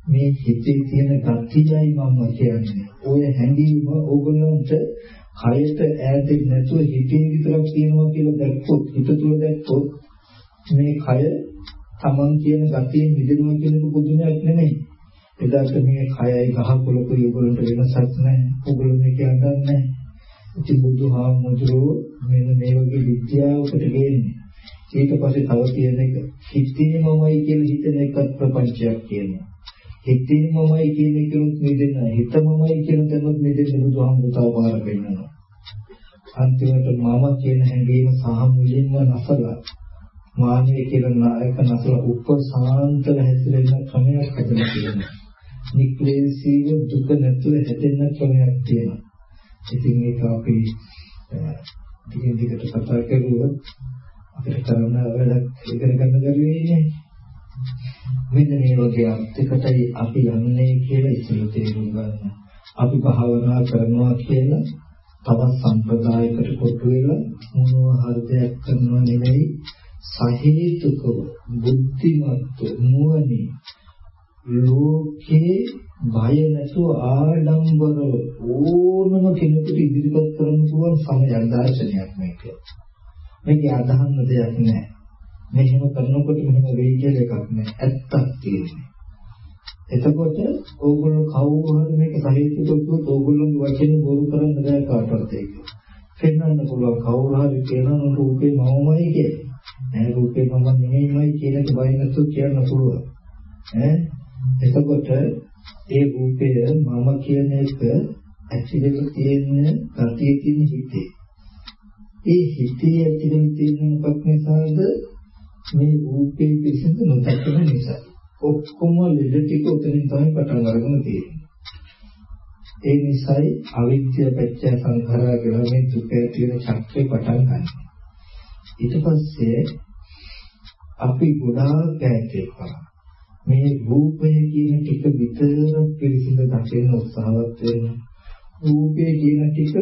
මේ හිතේ තියෙන ගතියයි මම කියන්නේ. ඔය හැඟීම ඕගොල්ලන්ට කයට ඈතින් නැතුව හිතේ විතරක් තියෙනවා කියලා දැක්කොත් හිත තුළ දැක්කොත් මේ කය Taman කියන ගතියෙන් මිදෙනවා කියන එක පුදුමයක් නෙමෙයි. එදාට මේ කයයි ගහකොළකුයි උගලට වෙනසක් නැහැ. උගල මේ කියන්නේ නැහැ. ඉතින් බුදුහාමුදුරුවෝ මෙන්න මේ වගේ විද්‍යාවකට ගේන්නේ. ඊට පස්සේ තව තියෙන එක හිතේ මමයි කියලා හිතන එකත් ප්‍රපංචයක් කියනවා. හිතේ මමයි කියන එකෙත් මෙදෙන්න හිත මමයි කියන තැනත් මෙදෙන්න බුදුහාමුදුරුවෝ පාර පෙන්නනවා. අන්තිමට මම කියන හැඟීම සහ මුලින්ම නැසලා මානිය කියලා නායක නැසලා උපසාන්තව හැසිරෙන්න ක්‍රමයක් හදලා තියෙනවා. නික්ලේශීව දුක නැතුව හැදෙන්න ක්‍රමයක් තියෙනවා. ඉතින් ඒක අපි ටිකින් ටිකට කතා කරුවොත් අපිට කරන්න වැඩක් ඉගෙන ගන්න බැරි වෙන්නේ. මෙන්න මේ වගේ අත්‍යකටයි අපි යන්නේ කියලා ඉස්සෙල්ලා තේරුම් ගන්න. අපි භාවනා කරනවා කියලා තවත් සම්ප්‍රදායකට කොටු වෙලා මොනවා හරි දෙයක් කරනව නෙවෙයි සහේතුකව බුද්ධිමත් නුවණින් ලෝකේ බය නැතුව ආඩම්බරව ඕනම කෙනෙකුට ඉදිරිපත් කරන්න පුළුවන් සමයන් දර්ශනයක් මේක. මේකේ අදහන්න දෙයක් නැහැ. මෙහෙම කරනකොට මෙහෙම වෙයි කියලා එකක් නැහැ. ඇත්තක් තියෙන්නේ. එතකොට ඕගොල්ලෝ කවුරු හරි මේක සහිතව කිව්වොත් ඕගොල්ලෝගේ වචනේ බොරු කරන්න බෑ කාටවත් ඒක. පෙන්වන්න පුළුවන් කවුරු හරි කියනවා රූපේ මමමයි කියලා. නෑ රූපේ මම නෙමෙයිමයි කියන එක බය නැතුව කියන්න පුළුවන්. ඈ එතකොට ඒ රූපය මම කියන එක ඇතිවෙල තියෙන ගතිය තියෙන හිතේ. ඒ හිතේ ඇතිවෙල තියෙන මොකක් නිසාද? මේ රූපේ පිසිඳ නොදැකෙන නිසා. ඔක්කොම ලෙඩ ටික උතනින් තමයි පටන් අරගෙන තියෙන්නේ. ඒ නිසායි අවිද්‍ය පත්‍ය සංඛාරා කියලා මේ දුක ඇති වෙන චක්‍රේ පටන් ගන්න. ඊට පස්සේ අපි ගොඩාක් ඈතේ කරා. මේ රූපය කියන ටික විතරක් පිළිසිඳ දකින්න උත්සාහවත් වෙන රූපය කියන ටික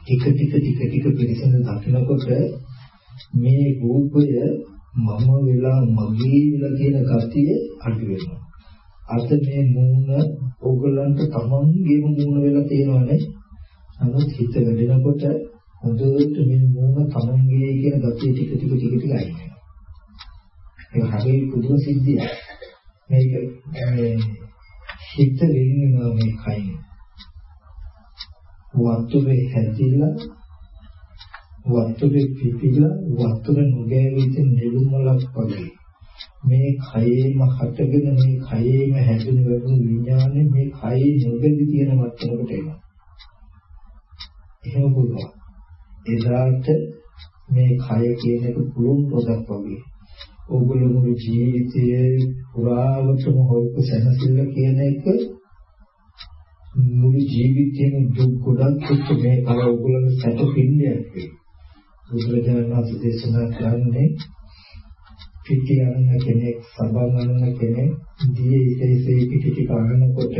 ටික ටික ටික ටික පිළිසිඳ දකිනකොට මේ රූපය මම වෙලා මගේ වෙලා කියන ගතිය අඩු වෙනවා. අද මේ මූණ ඕගලන්ට තමන්ගේම මූණ වෙලා තියෙනවානේ නමුත් හිත වැඩෙනකොට හොඳට මේ මූණ තමන්ගේ කියන ගතිය ටික ටික ටික ටික අයින් ඒක හරිය පුදුම සිද්ධියක්. මේක මේ හිත වෙන්නවා මේ කයින්. වතුරේ හැදිලා වතුරේ පිපිලා වතුර නොගෑවිච්ච නෙළුමලක් වගේ. මේ කයේම හටගෙන මේ කයේම හැදෙන වැටුණු විඥානේ මේ කයේ නොබෙදි තියෙන මට්ටමකට එනවා. එහෙම පුළුවන්. එදාට මේ කය කියන එක පුළුවන් පොදක් වගේ. ඕගොල්ලෝ මුළු ජීවිතයේ පුරාවටම හොයපු සැනසෙල්ල කියන එක මුළු ජීවිතයේ දුක් ගොඩක් එක්ක මේ කල ඔයගොල්ලෝ සැප පින්ඩයක් වේ. බුදුරජාණන් වහන්සේ දේශනා කරන්නේ පිටි අරන කෙනෙක් සබන් අරන කෙනෙක් දියේ ඉතේසේ පිටි ටික අරනකොට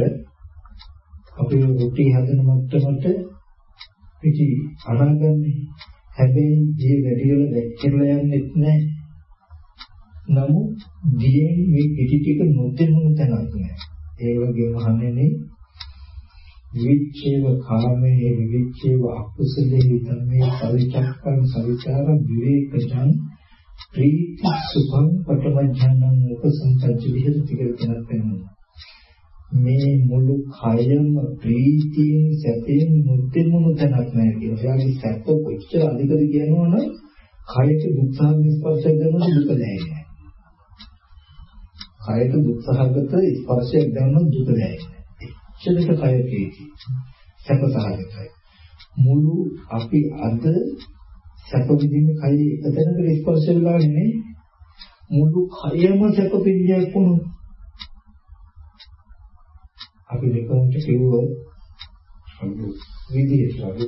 අපි රුටි හදන මට්ටමට පිටි අරගන්නේ හැබැයි දිය වැඩි වෙලා වැක්කිරලා යන්නේ නැහැ නමුත් දියෙන් මේ පිටි ටික නොදෙමුණු තැනක් නෑ ඒ වගේම හන්නේ විවිච්ඡේව කාමයේ විවිච්ඡේව අකුසලයේ ධම්මේ සවිචක්කං සවිචාර විවේකජං ප්‍රීති සුඛං පටමඥානං උපසංසච්ච විහෙරති කියලා කියනක් වෙනවා. මේ මුළු කයම ප්‍රීතියෙන් සැපයෙන් මුත්‍තිමුණු තැනක් නැහැ කියලා. එයාගේ සැප කොච්චර අධිකද කියනවනම් කයට දුක්ඛාන ස්පර්ශය දැනෙන දුක නැහැ. කයට දුක්ඛහගත ස්පර්ශයක් දැනෙන දුක නැහැ. එච්චරට කය ප්‍රීති. සැප සහගතයි. මුළු අපි අද සැප විඳින්න කයි එකතැනකට ස්පර්ශ වෙලා නෙමෙයි මුළු කයම සැප පිළියක් වුණොත් අපි දෙකමට කිව්වොත් විදිහට අපි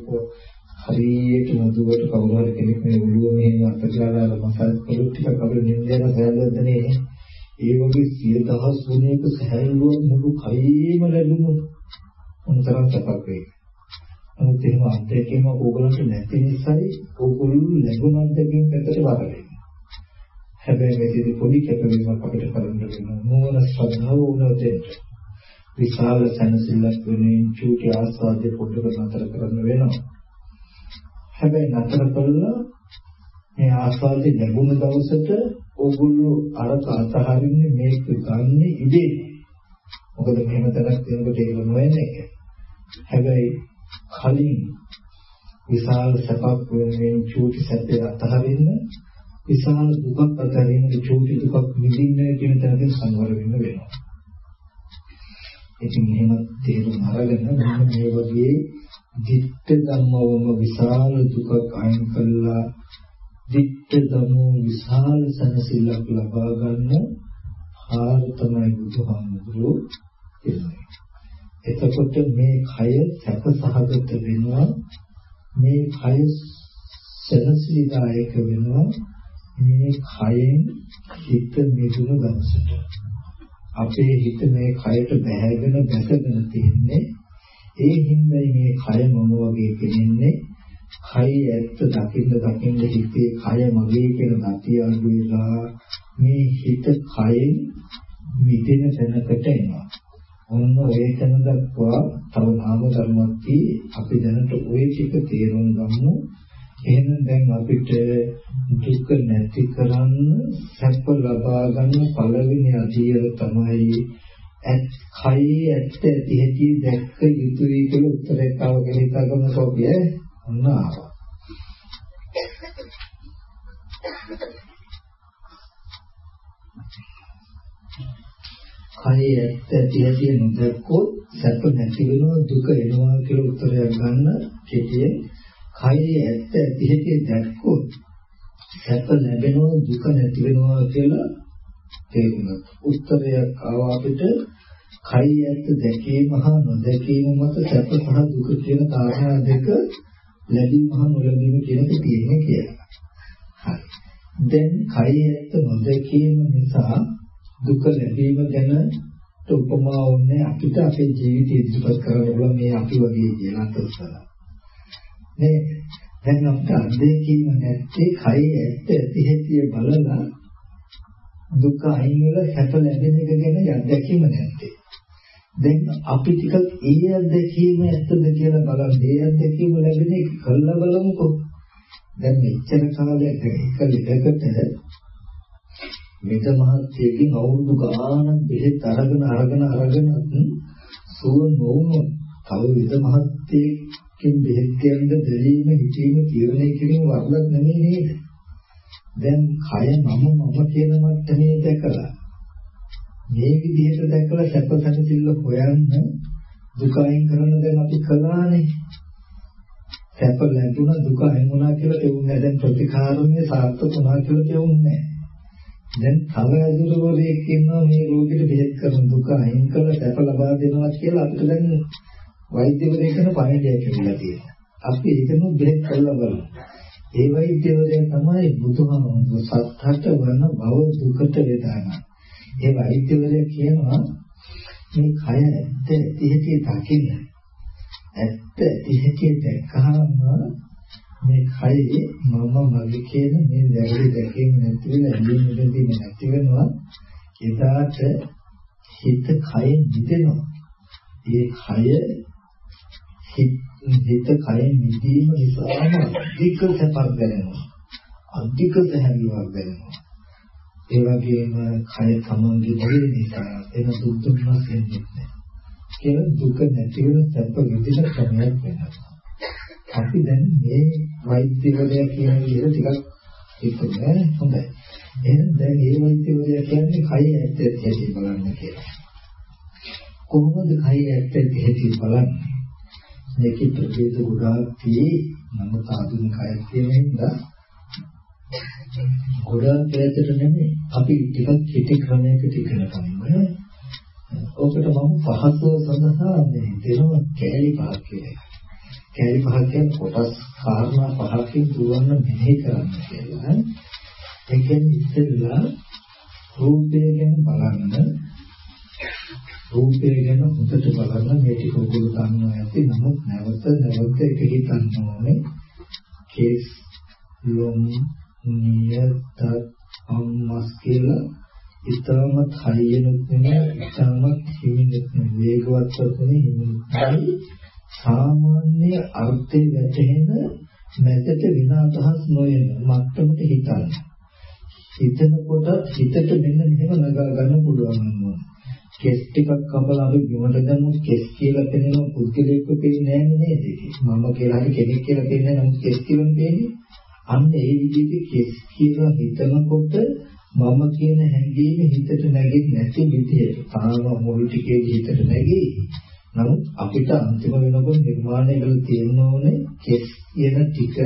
හරියට නදුවට කවුරු හරි කෙනෙක් මේ ඔළුව මෙහෙම අතගාලා මසල් කළොත් ටිකක් අපිට නින්දයන සෑහලුවක්දනේ ඒ වගේ සිය දහස් ගුණයක සෑහලුවක් මුළු කයෙම ලැබුණොත් උන්තරම් සැපක් වෙයි නමුත් එහෙම අත්දැකීම ඕගොල්ලන්ට නැති නිසායි ඕගොල්ලෝ ලැබුණ අත්දැකීම් පැත්තට වරලෙන්නේ. හැබැයි මේකේ පොඩි කැපවීමක් අපිට කරන්න වෙනවා. මොන ශ්‍රද්ධාව වුණොත් විශාල සැනසෙල්ලක් වෙනින් චූටි ආස්වාදයේ පොඩ්ඩක් නතර කරන්න වෙනවා. හැබැයි නතර කළා මේ ආස්වාදයේ ලැබුණ දවසට ඕගොල්ලෝ අරක අතහරින්නේ මේක ගන්න ඉබේ. මොකද මෙහෙම තැනක් තියෙනකොට ඒක නොවෙන්නේ. හැබැයි කලින් විශාල සැපක් වෙනුවෙන් චූටි සැපේ අතහරින්න විශාල දුකක් අතහරින්න චූටි දුකක් විඳින්න කියන තැනකින් සංවර වෙන්න වෙනවා. ඉතින් එහෙම තේරුම් අරගෙන මෙන්න මේ වගේ දිට්ඨ ධම්මවම විශාල දුකක් අයින් කළා දිට්ඨ ධම්මෝ විශාල සනසිල්ලක් ලබා ගන්න හාර තමයි බුදුහාමුදුරුවෝ කියන්නේ. එතකොට මේ කය සැප සහගත වෙනවා. මේ කය සනසිදායක වෙනවා. මේ කයෙන් හිත මිදුණු දවසට. අපේ හිත මේ කයට බැහැගෙන බැසගෙන තියෙන්නේ. ඒ හින්දා මේ කය මොන වගේ පෙනෙන්නේ. කය ඇත්ත දකින්න දකින්න හිතේ කය මගේ කියන ගතිය අඩු වෙලා මේ හිත කයෙන් මිදෙන තැනකට එනවා. ඔන්න ඔය තැන දක්වා තව නාම ධර්මයක් අපි දැනට ওই ටික තේරුම් ගමු. එහෙනම් දැන් අපිට දුක නැති කරන්න සැප ලබා ගන්න පළවෙනි අධීර තමයි ඇත් කයි ඇත්ත ඇති හැටි දැක්ක යුතුයි කියලා උත්තරයක් ආව කියලා හිතාගන්න කෝපිය ඔන්න ආවා. කයේ ඇත්ත ඇති ඇති නොදැක්කොත් සැප නැති වෙනවා දුක එනවා කියලා උත්තරයක් ගන්න කෙටියෙන් කයේ ඇත්ත ඇති ඇති දැක්කොත් සැප ලැබෙනවා දුක නැති වෙනවා කියලා තේරුණා. උත්තරයක් ආව අපිට කයේ ඇත්ත දැකීම හා නොදැකීම මත සැප සහ දුක කියන කාරණා දෙක ලැබීම හා නොලැබීම කියන එක තියෙන්නේ කියලා. හරි. දැන් කයේ ඇත්ත නොදැකීම නිසා දුක ලැබීම ගැන උපමා වුණේ අපිට අපේ ජීවිතය ඉදිරිපත් කරගන්න මේ අපි වගේ කියලා අතස්සලා. නේ දැන් අපිට අත්දැකීම නැත්තේ කය ඇත්ත ඇති හැටි බලලා දුක අයින් වෙලා සැප ලැබෙන එක ගැන අත්දැකීම නැත්තේ. දැන් අපි ටිකක් ඒ අත්දැකීම ඇත්තද කියලා බලන්න. ඒ අත්දැකීම ලැබෙන එක කළා බලමුකෝ. දැන් මෙච්චර කාලයක් එක ලෙඩකට මෙත මහත්යෙකින් අවුරුදු ගාණක් බෙහෙත් අරගෙන අරගෙන අරගෙන සුව නොවුනොත් තව විද මහත්යෙකින් බෙහෙත් කියන්න දෙලීම හිතීම තීරණය කිරීම වරදක් නෙමෙයි නේද? දැන් කය මම මම කියන මට්ටමේ දැකලා මේ විදිහට දැකලා සැප සැනසෙල්ල හොයන්න දුක අයින් කරන දැන් අපි කළානේ. සැප ලැබුණා දුක අයින් වුණා කියලා කියුන්නේ දැන් ප්‍රතිකාරණය සාර්ථක වුණා කියලා කියුන්නේ නැහැ. දැන් තව ඇදුරවරයෙක් ඉන්නවා මේ රෝගීට බෙහෙත් කරන දුක අයින් කරලා සැප ලබා දෙනවා කියලා අපිට දැන් වෛද්‍යවරයෙක් කෙනෙක් පණිවිඩයක් කියලා තියෙනවා. අපි ඒකම බෙහෙත් කරලා බලමු. ඒ වෛද්‍යවරයා තමයි බුදුහාමුදුරු සත්‍හට වන භව දුකට වේදනා. ඒ වෛද්‍යවරයා කියනවා මේ කය ඇත්ත ඇති දකින්න. ඇත්ත ඇති දැක්කහම මේ කයේ මම මගේ කියන මේ දැරි දැකීම නැති වෙලා ඇලීම බැඳීම නැති වෙනවා. එදාට හිත කයෙන් මිදෙනවා. ඒ කය හිත කයෙන් මිදීම නිසාම අධික සැපක් දැනෙනවා. අධික සැහැල්ලුවක් දැනෙනවා. ඒ වගේම කය තමන්ගේ දෙය නිසා එන දුක් දුන්නස් එන්නේ නැහැ. කියලා දුක නැති වෙන සැප විඳින ක්‍රමයක් වෙනවා. අපි දැන් මේ වෛද්‍යවරයා කියන විදිහට ටිකක් හිතුනේ හොඳයි. එහෙනම් දැන් මේ වෛද්‍යවරයා කියන්නේ කය ඇත්ත ඇති බලන්න කියලා. කොහොමද කය ඇත්ත ඇති බලන්නේ? මේකේ ප්‍රභේද ගොඩාක් තියෙයි. නමුත් ආධුනික කය කියන හින්දා ගොඩාක් පැත්තට නෙමෙයි අපි ටිකක් කෙටි ක්‍රමයකට ඉගෙන ගන්න. ඔකට මම පහසුව සඳහා මේ දෙනවා කැලි පහක් කියලා. කැලි පහක් කියන්නේ කොටස් කාරණා පහකින් දුවන්න මෙහෙ කරන්න කියලා. ඒ කියන්නේ ඉස්සෙල්ලා රූපය ගැන බලන්න රූපය ගැන හොඳට බලන්න මේ ටික ඔයගොල්ලෝ දන්නවා ඇති නමුත් නැවත නැවත ඒක හිතන්න ඕනේ කේස් ලොම් නියත අම්මස් කියලා ඊටමත් හයියනුත් නෙමෙයි ඊටමත් හිමිනුත් නෙමෙයි වේගවත් නෙමෙයි හිමිනුයි සාමාන්‍ය අර්ථය වැටහෙන මැදට වින අදහස් නොයන මට්ටමට හිතන්න හිතනකොට හිතට මෙන්න මෙහෙම නගා ගන්න පුළුවන් වෙනවා කෙස් ටිකක් කපලා අපි බිමට දැම්මොත් කෙස් කියලා පෙනෙන පුද්ගලයෙක්ව පේන්නේ නැහැ නේද? මම කියලා හරි කෙනෙක් කියලා පේන්නේ නැහැ නමුත් කෙස් කියලා පේන්නේ. අන්න ඒ විදිහට කෙස් කියලා හිතනකොට මම කියන හැඟීම හිතට නැගෙන්නේ නැති විදිහට තාම මුළු ටිකේ හිතට නැගෙයි. නමුත් අපිට අන්තිම වෙනකොට නිර්මාණය කරලා තියෙන්න ඕනේ කෙස් කියන ටික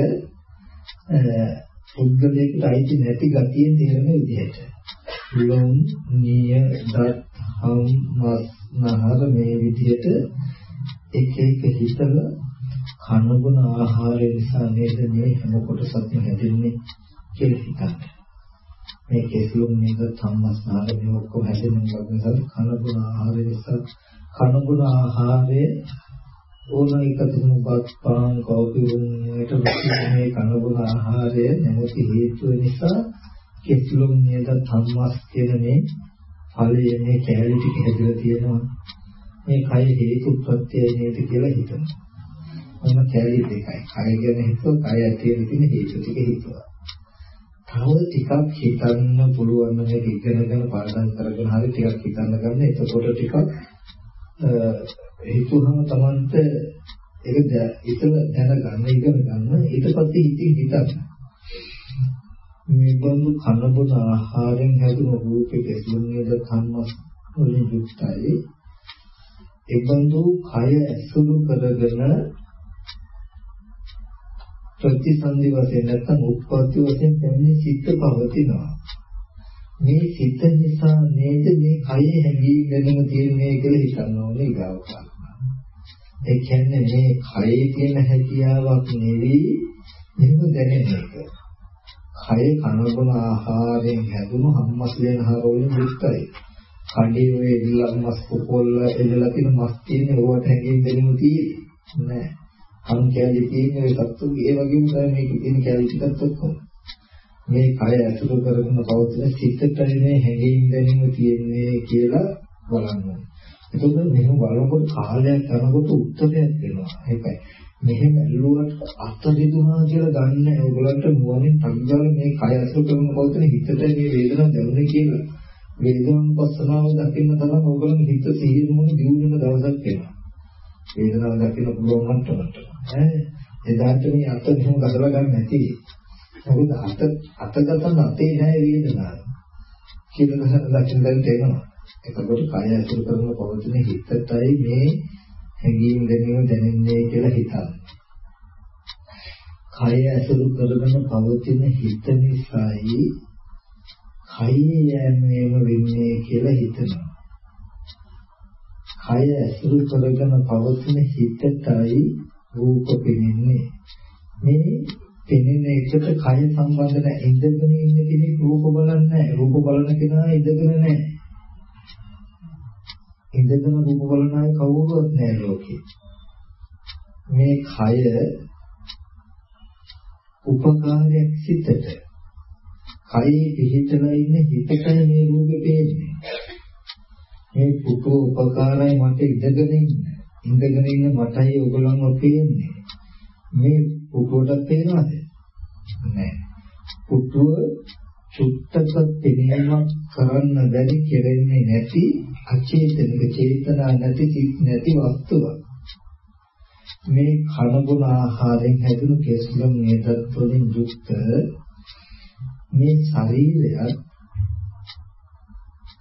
පුද්ගලයෙකුට අයිති නැති ගතියෙන් තේරෙන විදිහට. ලොම් නිය දත් හම් මස් නහර මේ විදිහට එක එක හිතලා කනබුන ආහාරය නිසා නේද මේ හැම කොටසක්ම හැදෙන්නේ කියලා හිතන්න. මේ කෙසලුම් නේද සම්මස් නහර මේ ඔක්කොම හැදෙන්නේ නිසා කනබුන ආහාරය නිසා කනබුන ආහාරයේ ඕන එකතුම බත් පාන් කෝපි වුණේට මේ කනබුන ආහාරය නැමැති හේතුව නිසා කෙසලුම් නේද සම්මස් කියන මේ ඵලයේ මේ කැලේ ටික හැදලා තියෙනවා. මේ කය හේතු ප්‍රත්‍යය නේද කියලා හිතනවා. මොන කැලේ දෙකයි. කය ගැන හිතුවා, කය ඇතුලේ තියෙන හේතු ටික හිතුවා. තව ටිකක් හිතන්න පුළුවන් මේක ඉගෙනගෙන පාඩම් කරගෙන හරි ටිකක් හිතන්න ගන්න. එතකොට ටිකක් හිතුවම Tamanට ඒක ඉතල දැනගන්න ඉගෙන ගන්න. ඊට පස්සේ හිතින් හිතන්න. මේ බඳු කනබුන ආහාරයෙන් හැදුණු රූපයක ශුන්‍යද කම්මස් වලින් යුක්තයි ඒ බඳු කය ඇසුරු කරගෙන ප්‍රතිසන්දි වශයෙන් නැත්නම් උත්පත්ති වශයෙන් පැමිණි සිත් පවතිනවා මේ සිත නිසා නේද මේ කයේ හැඟී ගැනීම තියෙන්නේ කියලා හිතන්න ඕනේ ඊගාව ඒ කියන්නේ මේ කයේ තියෙන හැකියාවක් නෙවෙයි මෙහෙම දැනෙන එක කය කනබුන ආහාරයෙන් හැදුණු හම්මස්ලෙන් ආහාර වලින් යුක්තයි. කඩේ ඔය ඉල්ලම්මස් පොකොල්ල එදලා තියෙන මස් තියෙන ඒවට හැංගින් දෙන්නු තියෙන්නේ නෑ. කන් කැලි තියෙන ඔය සත්තු ඒ වගේම තමයි මේක තියෙන කැලි ටිකත් ඔක්කොම. මේ කය ඇසුරු කරගෙන පවතින සිතට මේ හැංගින් දෙන්නු තියෙන්නේ කියලා බලන්න. එතකොට මෙහෙම බලනකොට කාලයක් යනකොට උත්තරයක් වෙනවා. ඒකයි. මෙහෙම ඇල්ලුවට අත්රිදුනා කියලා ගන්න ඕගලන්ට නුවණින් සංගාල මේ කය අසුර කරන පවතින හිතට මේ වේදනාව දැනුනේ කියලා වේදනාව පස්සනාව දකින්න තරම් ඕගලන් හිත සිහිය නුවණ දියුණු වෙන දවසක් එනවා වේදනාව දකින්න පුළුවන් මට්ටමට ඈ එදාට මේ අත මෙහෙම ගසලා ගන්න නැති මොකද අත අත ගතන අතේ නෑ වේදනාව කියලා දකින්න දැන් තේනවා එතකොට කය අසුර කරන පවතින හිතටයි මේ හැඟීම් ගැනීම දැනෙන්නේ කියලා හිතන්න. කය ඇසුරු කරගෙන පවතින හිත නිසායි කය යෑමේම වෙන්නේ කියලා හිතනවා. කය ඇසුරු කරගෙන පවතින හිතටයි රූප පෙනෙන්නේ. මේ පෙනෙන එකට කය සම්බන්ධ නැහැ. ඉඳගෙන ඉන්න කෙනෙක් රූප බලන්නේ නැහැ. රූප බලන කෙනා ඉඳගෙන නැහැ. ඉඳගෙන රූප බලන අය කවුරුවත් නැහැ ලෝකේ. මේ කය උපකාරයක් සිතට. කයේ පිහිටලා ඉන්න හිතට මේ රූපේ පේන්නේ. මේ පුතු උපකාරයි මට ඉඳගෙන ඉන්න. ඉඳගෙන ඉන්න මටයි ඔයගොල්ලන්ව පේන්නේ. මේ පුතුවට පේනවද? නෑ. පුතුව චුත්තක පෙනීමක් කරන්න බැරි කෙරෙන්නේ නැති අචේතනික චේතනා නැති සිත් නැති වස්තුවක්. මේ කනබුන ආහාරයෙන් හැදුණු කෙස්ලම් නේදත් වලින් යුක්ත මේ ශරීරයත්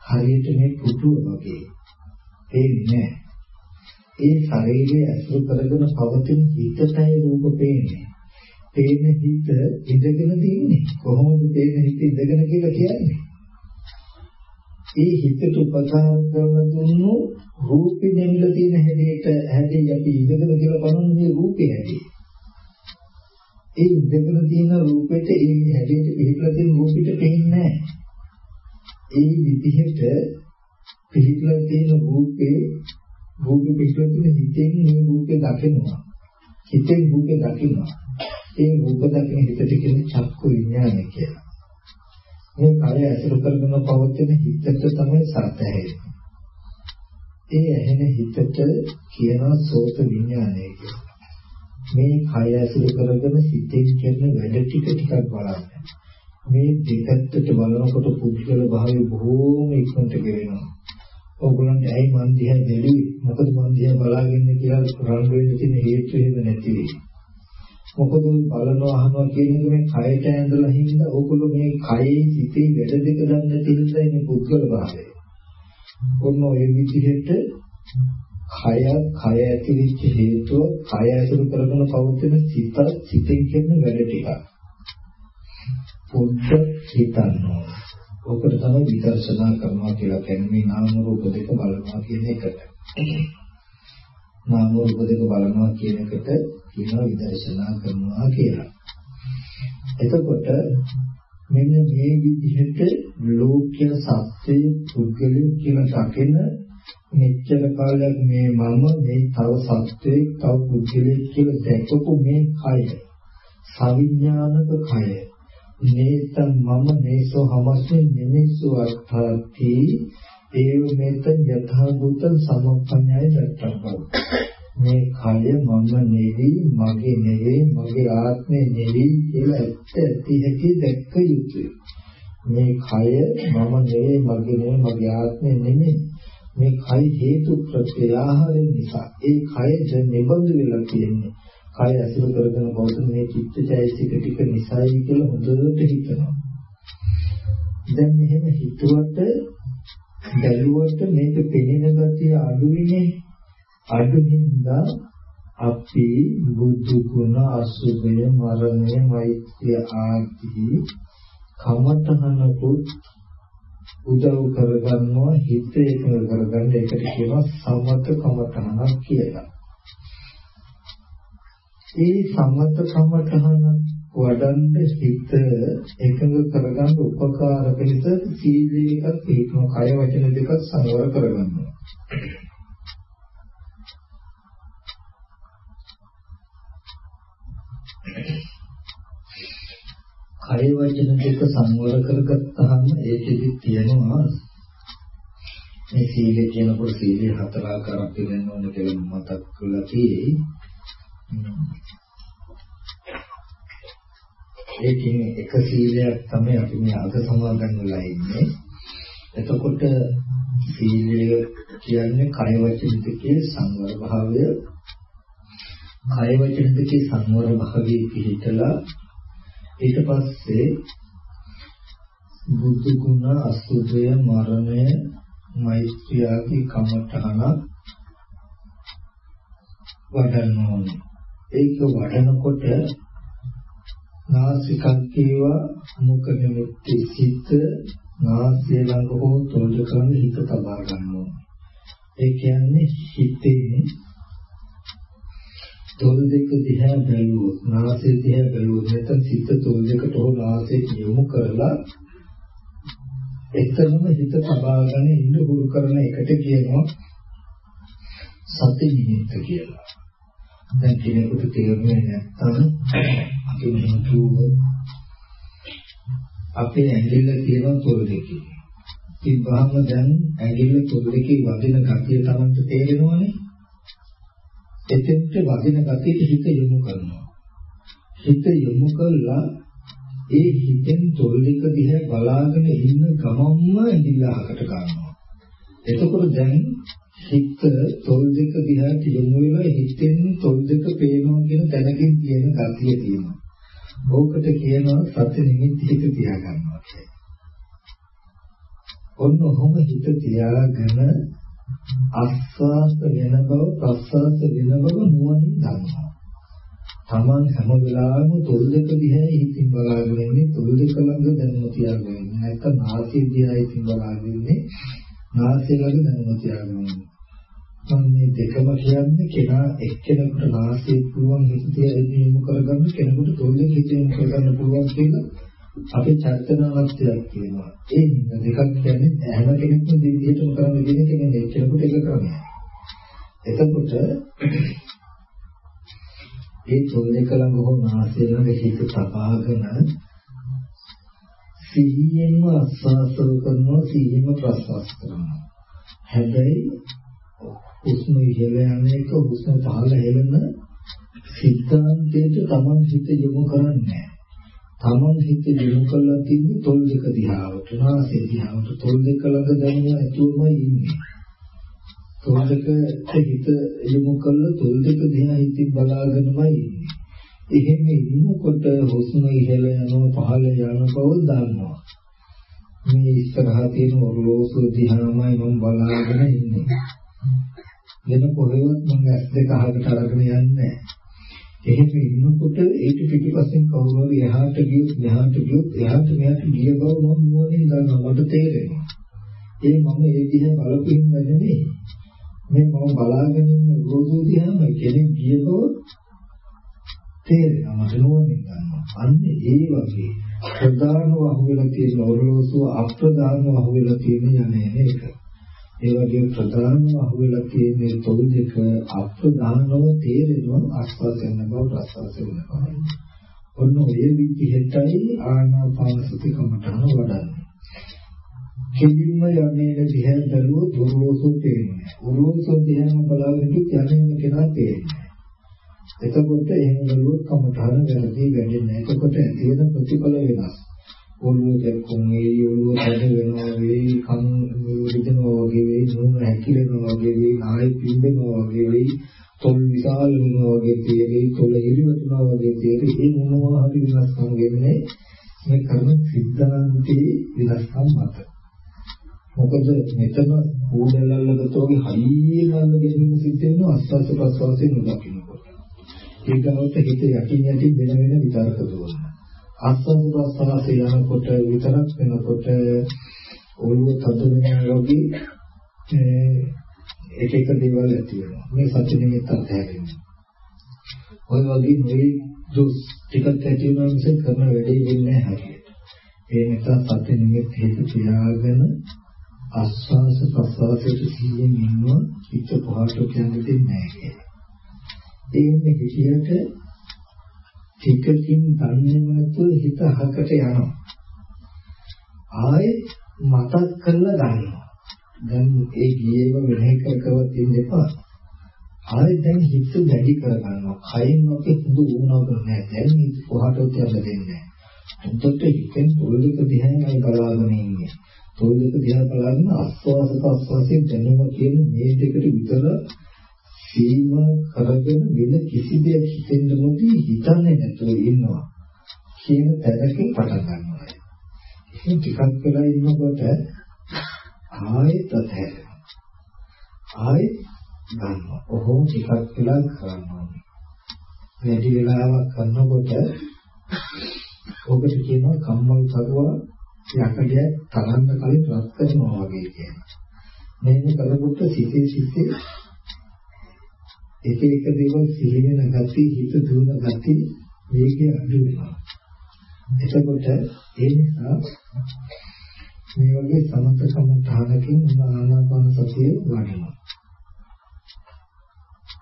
හරියට මේ පුතුව වගේ පේන්නේ ඒ ශරීරය අසුර කරගෙන පවතින හිතටයි රූප පේන්නේ. පේන හිත ඉඳගෙන තින්නේ. කොහොමද පේන හිත ඉඳගෙන කියලා කියන්නේ? ඒ හිතට උපකාර කරන දුන්නු රූපේ දෙන්න තියෙන හැඩයට හැඩේ අපි ඉඳගෙන කියලා බලන්නේ මේ රූපේ හැටි. ඒ ඉඳගෙන තියෙන රූපෙට ඒ හැඩයට පිළිපලා තියෙන රූපෙට පේන්නේ නැහැ. ඒ විදිහට පිළිපලා තියෙන රූපේ රූපේ පිළිපලා තියෙන හිතෙන් මේ රූපේ දකිනවා. හිතෙන් රූපේ දකිනවා. ඒ රූප දකින හිතට කියන්නේ චක්කු විඥානය කියලා. මේ කය ඇසුරු කරගෙන පවතින හිතට තමයි සත්‍යය. ඒ ඇහෙන හිතට කියනවා සෝත විඥානය කියලා. මේ කය ඇසුරු කරගෙන හිතෙන් කරන වැඩ ටික ටිකක් බලන්න. මේ දෙකත්තට බලනකොට පුද්ගල භාවය බොහෝම ඉක්මනට ගෙවෙනවා. ඕගොල්ලන්ට ඇයි මන් දිහා බැලුවේ? මොකද මන් දිහා බලාගෙන කියලා රන් වෙන්න තියෙන හේතු හේද නැති වෙයි. මොකද බලනවා අහනවා කියන එක මේ කයට ඇඳලා හින්දා ඕගොල්ලෝ මේ කයේ සිටේ වැඩ දෙක ගන්න තියෙන මේ පුද්ගල භාවය. ඔන්න ඔය විදිහට කය කය ඇතිවෙච්ච හේතුව කය ඇසුරු කරගෙන පවතින සිත සිතෙන් කියන වැඩ ටික. පොඩ්ඩක් හිතන්න ඕන. ඔකට තමයි විදර්ශනා කරනවා කියලා කියන්නේ මේ නාම රූප දෙක බලනවා කියන එකට. නාම රූප දෙක බලනවා කියන එකට කියනවා විදර්ශනා කරනවා කියලා. එතකොට මෙන්න මේ විදිහට ලෝක්‍ය සත්‍ය පුද්ගලයන් කියලා දකින මෙච්චර කාලයක් මේ මම මේ තව සත්‍යයක් තව පුද්ගලයෙක් කියලා දැකපු මේ කය සවිඥානික කය නේතං මම නේසෝ හමස්මි නිමිස්සු අර්ථාති ඒව මෙත යථා භූත සමප්පඤ්ඤය දත්තබ්බ. මේ කය මම නෙවි මගේ නෙවෙයි මගේ ආත්මේ නෙවි කියලා ඇත්ත ඇති හැටි දැක්ක යුතුයි. මේ කය මම නෙවෙයි මගේ නෙවෙයි මගේ ආත්මේ නෙමෙයි. මේ කය හේතු ප්‍රත්‍ය ආහාරය නිසා ඒ කය නිබඳු වෙලා තියෙන්නේ. කය ඇසුරු කරගෙන පවතින මේ චිත්තචෛතසික ටික නිසායි කියලා හොඳට හිතනවා දැන් මෙහෙම හිතුවට බැලුවට මේක පෙනෙන ගතිය අඩුයිනේ අඩුින්දා අපි බුදු ගුණ අසුභය මරණය මෛත්‍රිය ආදී කමතහනකුත් උදව් කරගන්නවා හිත එකඟ කරගන්න ඒකට කියනවා සමත කමතහනක් කියලා. ඒ සමත කමතහන වඩන්න හිත එකඟ කරගන්න උපකාර පිණිස සීලයකට පිටම කය වචන දෙකක් සංවර කරගන්නවා. කය වචන දෙක සංවර කරගත්තාම ඒකෙදි තියෙනවා මේ සීලය කියනකොට සීලය හතර ආකාරයක් වෙන්න ඕන කියලා මතක් කරලා තියෙයි. ඒකෙන් එක සීලයක් තමයි අපි මේ අද සමාදන් වෙලා ඉන්නේ. එතකොට සීලය කියන්නේ කය වචන දෙකේ සංවර භාවය කය වචන දෙකේ සංවර භාවයේ පිළිතලා ඊට පස්සේ බුදු ගුණ අසුභය මරණය මෛත්‍රිය ආදී කමඨහන වඩන්න ඕනේ. ඒක වඩනකොට නාසිකක්කේව මුඛ නිමිති සිත නාසය ළඟ හෝ තොල්ද කරන හිත තබා ගන්න ඕනේ. ඒ කියන්නේ හිතේ තොල් දෙක දිහා බැලුවොත් නාසය දිහා බැලුවොත් නැත්නම් සිත තොල් දෙකට හෝ නාසයට යොමු කරලා එතනම හිත සබාගෙන ඉන්න හුරු කරන එකට කියනවා සති නිමිත්ත කියලා. දැන් කෙනෙකුට තේරුනේ නැත්නම් අපි කිව්වොත් අපේ ඇඟිල්ල තියෙන තොල් දෙකේ. ඉතින් දැන් ඇඟිල්ල තොල් දෙකේ වදින ගතිය තමයි තේරෙනවනේ. එතෙන්ට වදින ගතියට හිත යොමු කරනවා. හිත යොමු කළා ඒ හිතෙන් තොල් දෙක දිහා බලාගෙන ඉන්න ගමම්ම ඇඟිල්ලකට ගන්නවා. එතකොට දැන් හිත තොල් දෙක දිහාට යොමු වෙලා හිතෙන් තොල් දෙක පේනවා කියන දැනකින් තියෙන ගතිය තියෙනවා. ඕකට කියනවා සත්‍ය නිමිති හිත තියා ගන්නවා කියලා. ඔන්න ඔහොම හිත තියාගෙන අස්වාස වෙන බව ප්‍රස්වාස වෙන බව නුවණින් දන්නවා. Taman හැම වෙලාවෙම තොල් දෙක දිහා හිතින් බලාගෙන ඉන්නේ තොල් දෙක ළඟ දැනුම තියාගෙන ඉන්නේ. නැත්නම් නාසය දිහා හිතින් බලාගෙන ඉන්නේ නාසය ළඟ දැනුම තියාගෙන ඉන්නේ. මම මේ දෙකම කියන්නේ කෙනා එක්කෙනෙකුට නාසය පුළුවන් හිත තියා යොමු කරගන්න කෙනෙකුට තොල් දෙක හිත යොමු කරගන්න පුළුවන් කියලා අපේ චර්තනාවස්තියක් කියනවා. ඒ හින්දා දෙකක් කියන්නේ හැම කෙනෙක්ම විදිහටම කරන්න දෙන එක නෙමෙයි කෙනෙකුට එක ක්‍රමයක්. එතකොට ඒ තොල් දෙක ළඟ හෝ නාසය ළඟ හිත තබාගෙන සිහියෙන්ම ආස්වාද කරනවා සිහියෙන්ම ප්‍රසවාස කරනවා. හැබැයි හුස්ම ඉහළ යන එක හුස්ම පහළ හෙලන සිද්ධාන්තයට තමන් හිත යොමු කරන්නේ තමන් හිත යොමු කරලා තින්නේ තොල් දෙක දිහාවට නාසය දිහාවට. තොල් දෙක ළඟ දැනෙන ඇතුළමයි ඉන්නේ. තොල් දෙකට හිත යොමු කරලා තොල් දෙක දිහා හිතින් බලාගෙනමයි ඉන්නේ. එහෙම ඉන්නකොට හුස්ම ඉහළ යනවා පහළ යනවා බව දන්නවා. මේ ඉස්සරහා තියෙන ඔරලෝසු දිහාමයි මම බලාගෙන ඉන්නේ. වෙන කොහෙවත් මම ඇස් දෙක අහකට අරගෙන යන්නේ නැහැ එහෙම ඉන්නකොට ඒක පිටිපස්සෙන් කවුරු හරි එහාට ගියොත් මෙහාට ගියොත් එහාට මෙහාට ගිය බව මම නුවණින් දන්නවා මට තේරෙනවා. ඒ මම ඒ දිහා බලපින් නෙමෙයි. මේ මම බලාගෙන ඉන්න රෝදු දිහාම කෙනෙක් ගිය බව තේරෙනවා මට නුවණින් දන්නවා. අන්න ඒ වගේ ප්‍රධානව අහුවෙලා තියෙන ඔරලෝසුව අප්‍රධානව අහුවෙලා තියෙන යන්නේ නේද? ඒ වගේ ප්‍රධානම අහුවෙලා තියෙන තොල් දෙක අප්‍රධානව තේරෙනවා ආස්වාද කරන බව ප්‍රසවාස වෙන බව. ඔන්න ඔය විදිහටයි ආනාපාන සති කමඨාන වඩන්නේ. කෙලින්ම යන්නේ දිහා බැලුවොත් උරෝසෝ පේන්නේ. උරෝසෝ දිහාම බලාගෙන යන්නේ කෙනා පේන්නේ. එතකොට එහෙම බැලුවොත් කමඨාන වැරදි වැඩින්නේ. එතකොට ඇති වෙන ප්‍රතිඵල වෙනස්. ඔළුව දැක්කොම ඒ ඔළුව තද වෙනවා වෙයි කන් රිදෙනවා වගේ වෙයි නෝම හැකිලෙනවා වගේ වෙයි ආයෙ පිම්බෙනවා වගේ වෙයි තොල් විශාල වෙනවා වගේ තේරෙයි තොල ඉරිවටනවා වගේ තේරෙයි ඒ මොනවා හරි වෙනස්කම් වෙන්නේ මේ කර්ම සිද්ධාන්තයේ වෙනස්කම් මත. මොකද මෙතන කූඩලල්ලගතෝගේ හයියනල්ල ගැනීම සිද්ධ වෙනවා අස්වාස ප්‍රස්වාසයෙන් දකින්නකොට ඒකවට හිත යටින් යටින් වෙන වෙන විතරක දුවනවා. ආස්වාද ප්‍රසආසය යනකොට විතරක් වෙනකොට ඔළුව තද වෙනවා වගේ එක එක දේවල් ඇති වෙනවා. මේ සත්‍ය නිමිත්තත් හැදෙනවා. ඔය වගේ මේ දුස් ටිකක් ඇති වෙනවා මිස කරන වැඩේ වෙන්නේ නැහැ හරියට. ඒ නිසා සත්‍ය නිමිත්ත හේතු තියාගෙන ආස්වාස ප්‍රසආසයට සිහියෙන් ඉන්නවා පිට පහට කියන්නේ නැහැ කියලා. ඒ මේ හිතියට ටිකකින් දන්නේම නැතුව හිත අහකට යනවා. ආයේ මතක් කරලා ගන්නවා. දැන් ඒ ගියේම මෙහෙ කරකවත් ඉන්න එපා. ආයේ දැන් හිත වැඩි කර ගන්නවා. කයින් ඔකේ හුදු වුණා කරන්නේ දැන් හිත කොහටවත් යන්න දෙන්නේ නැහැ. හොඳට හිතෙන් පොළොක දිහාමයි බලාගෙන ඉන්නේ. පොළොක දිහා බලාගෙන ආස්වාද ප්‍රස්වාසයෙන් දැනුම කියන මේ දෙකට විතර සීමා කරගෙන වෙන කිසි දෙයක් හිතෙන්න මොකද හිතන්නේ නැතුව ඉන්නවා කියන තැනකින් පටන් ගන්නවා. ඉතින් ටිකක් වෙලා ඉන්නකොට ආයෙත් අතහැරෙනවා. ආයෙත් ගන්නවා. ඔහොම ටිකක් වෙලා කරනවා. වැඩි වෙලාවක් කරනකොට ඔබට කියනවා කම්මල් කරුවා යකඩයක් තරන්න කලින් රත් කරනවා වගේ කියනවා. මෙහෙම කරකොට සිතේ සිතේ එක එක දේවල් සිහි වෙන ගති හිත දුවන ගති වේගය අඩු වෙනවා. එතකොට ඒ නිසා මේ වගේ සමතකම තානකින් ආනාපාන සතිය වඩනවා.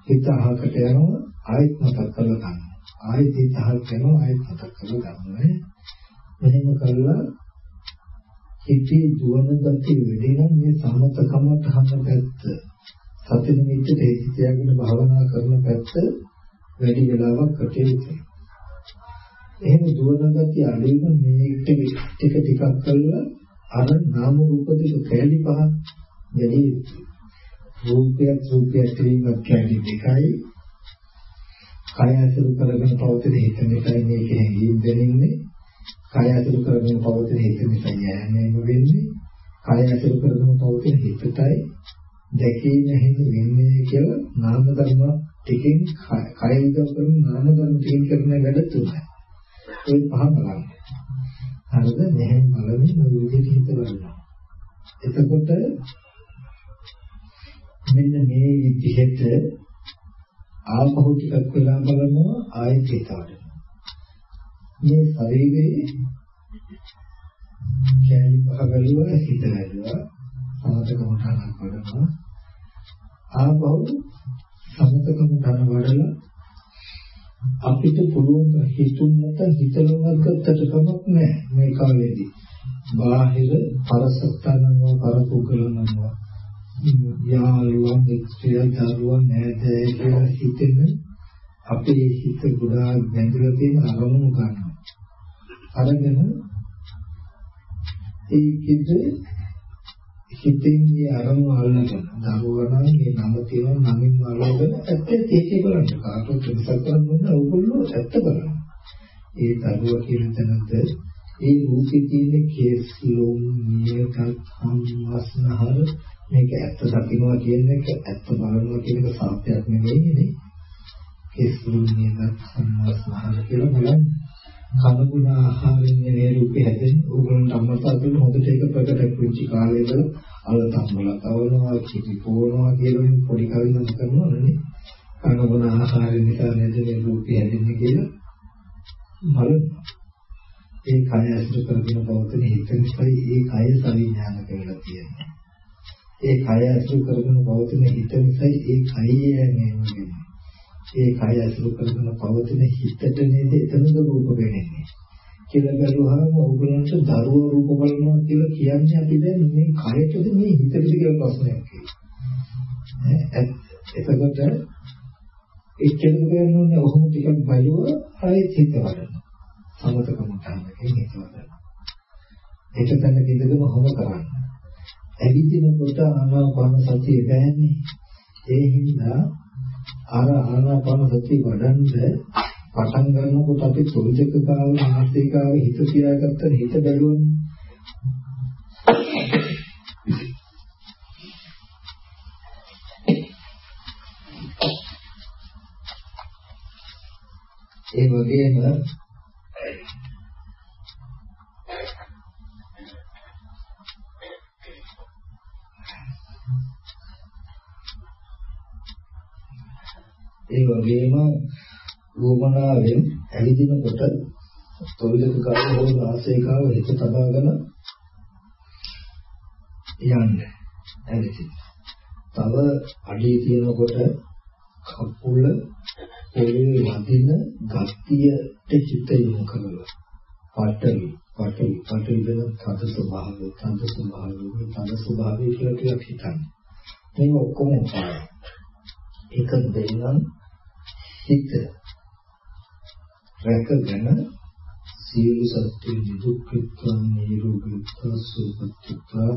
හිත අහකට යනවා ආයෙත් මතක් කරලා ගන්න. ආයෙත් හිත අහකට යනවා ආයෙත් මතක් කරලා ගන්න. මෙහෙම කරලා හිතේ දුවන ගතිය වැඩි නම් මේ සමතකම තහන පැත්ත සති නිමිත්තට හේතු තියාගෙන භාවනා කරන පැත්ත වැඩි වෙලාවක් කටයුතු එහෙම දුවන ගතිය අඩු වෙන මේ ටික ටික ටිකක් කරලා අර නාම රූප දෙක කැලි පහ වැඩි රූපයක් රූපයක් ත්‍රිමත් කැලි දෙකයි. කය අසුරු කරගෙන පවතින හිත මෙතන මේක හැංගීම් දෙන්නේ කය අසුරු කරගෙන පවතින හිත මෙතන යෑමෙන් වෙන්නේ. කය අසුරු කරගෙන පවතින හිතටයි. දැකීම හැදි වෙන්නේ කියලා නාම ධර්ම ටිකෙන් කය විදම් කරන නාම ධර්ම ටිකෙන් කරන වැඩ තුනයි. ඒ පහ බලන්න. හරිද? මෙහෙම බලමින් ඔය විදිහට හිත බලනවා. එතකොට මෙන්න මේ විදිහට ආපහු ටිකක් වෙලා බලනවා ආයෙත් හිතවල. මේ ශරීරයේ කැලි පහ බැලුවා හිත බැලුවා සමතකම තනක් වඩනවා ආපහු සමතකම තන වඩලා අපිට පුළුවන් හිතුන් නැත හිතලුණක් ගත්තට කමක් නැහැ මේ කාලේදී. බාහිර පරසත්තනනවා පරපුකලනවා යාළුවන් එක්ස්ත්‍රිය දරුවන් නෑදෑය කියලා හිතෙන අපේ හිත ගොඩාක් බැඳලා තියෙන අරමුණු ගන්නවා අරගෙන ඒකෙද හිතෙන් මේ අරමුණ අල්ලගෙන දරුවා නම් මේ නම තියෙන නමින් අල්ලගෙන ඇත්ත තේකේ බලන්න කාටවත් විශ්වාස කරන්න ඕනේ ඕගොල්ලෝ ඇත්ත බලන්න. ඒ දරුවා කියන තැනද ඒ රූපේ තියෙන කේස් ලොම් නියකත් සම්වස්නහර මේක ඇත්ත දකින්නවා කියන එක ඇත්ත බලනවා කියන එක සත්‍යයක් නෙවෙයි නේ. කේස් ලොම් නියකත් සම්වස්නහර කියලා බලන්න. කනගුණ ආහාරයෙන් මේ රූපේ හැදෙන්නේ ඕගොල්ලන්ට අම්මලා දුන්න හොඳට ඒක ප්‍රකට පුංචි කාලේ ඉඳලා අලතම් වල තවනවා කිපි පොවනවා කියලා පොඩි කවින් නම් කරනවනේ කනගුණ ආහාර නිසා නේද මේ රූපේ හැදෙන්නේ කියලා බලන්න ඒ කය ඇසුරු කරගෙන පවතින හිත නිසායි ඒ කය සවිඥාන කියලා තියෙන්නේ ඒ කය ඇසුරු කරගෙන පවතින හිත නිසායි ඒ කය යන්නේ ඒ කය ඇසුරු කරගෙන පවතින හිතට නේද එතනද රූප වෙන්නේ කියලා බැලුවාම ඕගලන්ට දරුව රූප බලනවා කියලා කියන්නේ අපි දැන් මේ කයටද මේ හිතටද කියලා ප්‍රශ්නයක් තියෙනවා. එතකොට එච්චර කරනෝනේ ඔහොම ටිකක් බලුවා ආයෙත් හිත වඩන. සමතකම ගන්නකේ හිත වඩන. ඒක තමයි කිව්වම ඔහොම කරන්න. ඇවිදිනකොට ආනාපාන සතිය බෑනේ. ඒ හින්දා අර ආනාපාන සතිය වඩන්න පටන් ගන්නකොට අපි සොල්ජක කාව මානසිකාව හිත තියාගත්ත හිත බැලුවනේ. ඒ වගේම ඒ වගේම වුමනාවෙන් ඇවිදිනකොට තොවිලක කාව හෝ නාසයකාව හිත තබාගෙන යන්නේ ඇවිදින. තව අඩිය තියෙනකොට කකුල පොළවේ වදින ගතියට හිත යොමු කරලා පටවි පටවි පටවි වෙන තද ස්වභාවය තද ස්වභාවය තද ස්වභාවය කියලා ටිකක් හිතන්න. මේක ඔක්කොම උපාය. ඒක දෙන්නම් හිත රැකගෙන සියලු සත්‍ය දුක්ඛිතා නිරෝගීතා සුපත්තිතා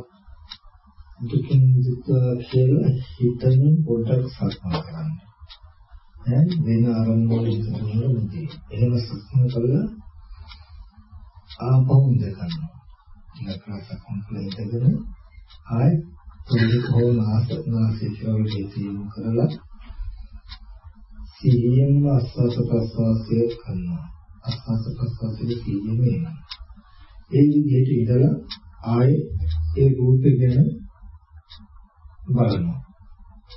දුකින් දුක කියලා හිතන පොඩක් සක්මන් කරන්න. දැන් වෙන ආරම්භවල ඉඳලා එහෙම සක්මන් කළා ආපහු ඉඳ ගන්නවා. ඊළඟ සක්මන් කළා ඉඳගෙන ආයෙ පොඩි කොහොම ආසනාසී කියලා හිතීම කරලා සිහියෙන්ම ආස්වාද ප්‍රස්වාසය කරනවා. ආස්වාද ප්‍රස්වාසයේ සිහියෙම එනවා. ඒ විදිහට ඉඳලා ආයේ ඒ රූපේ ගැන බලනවා.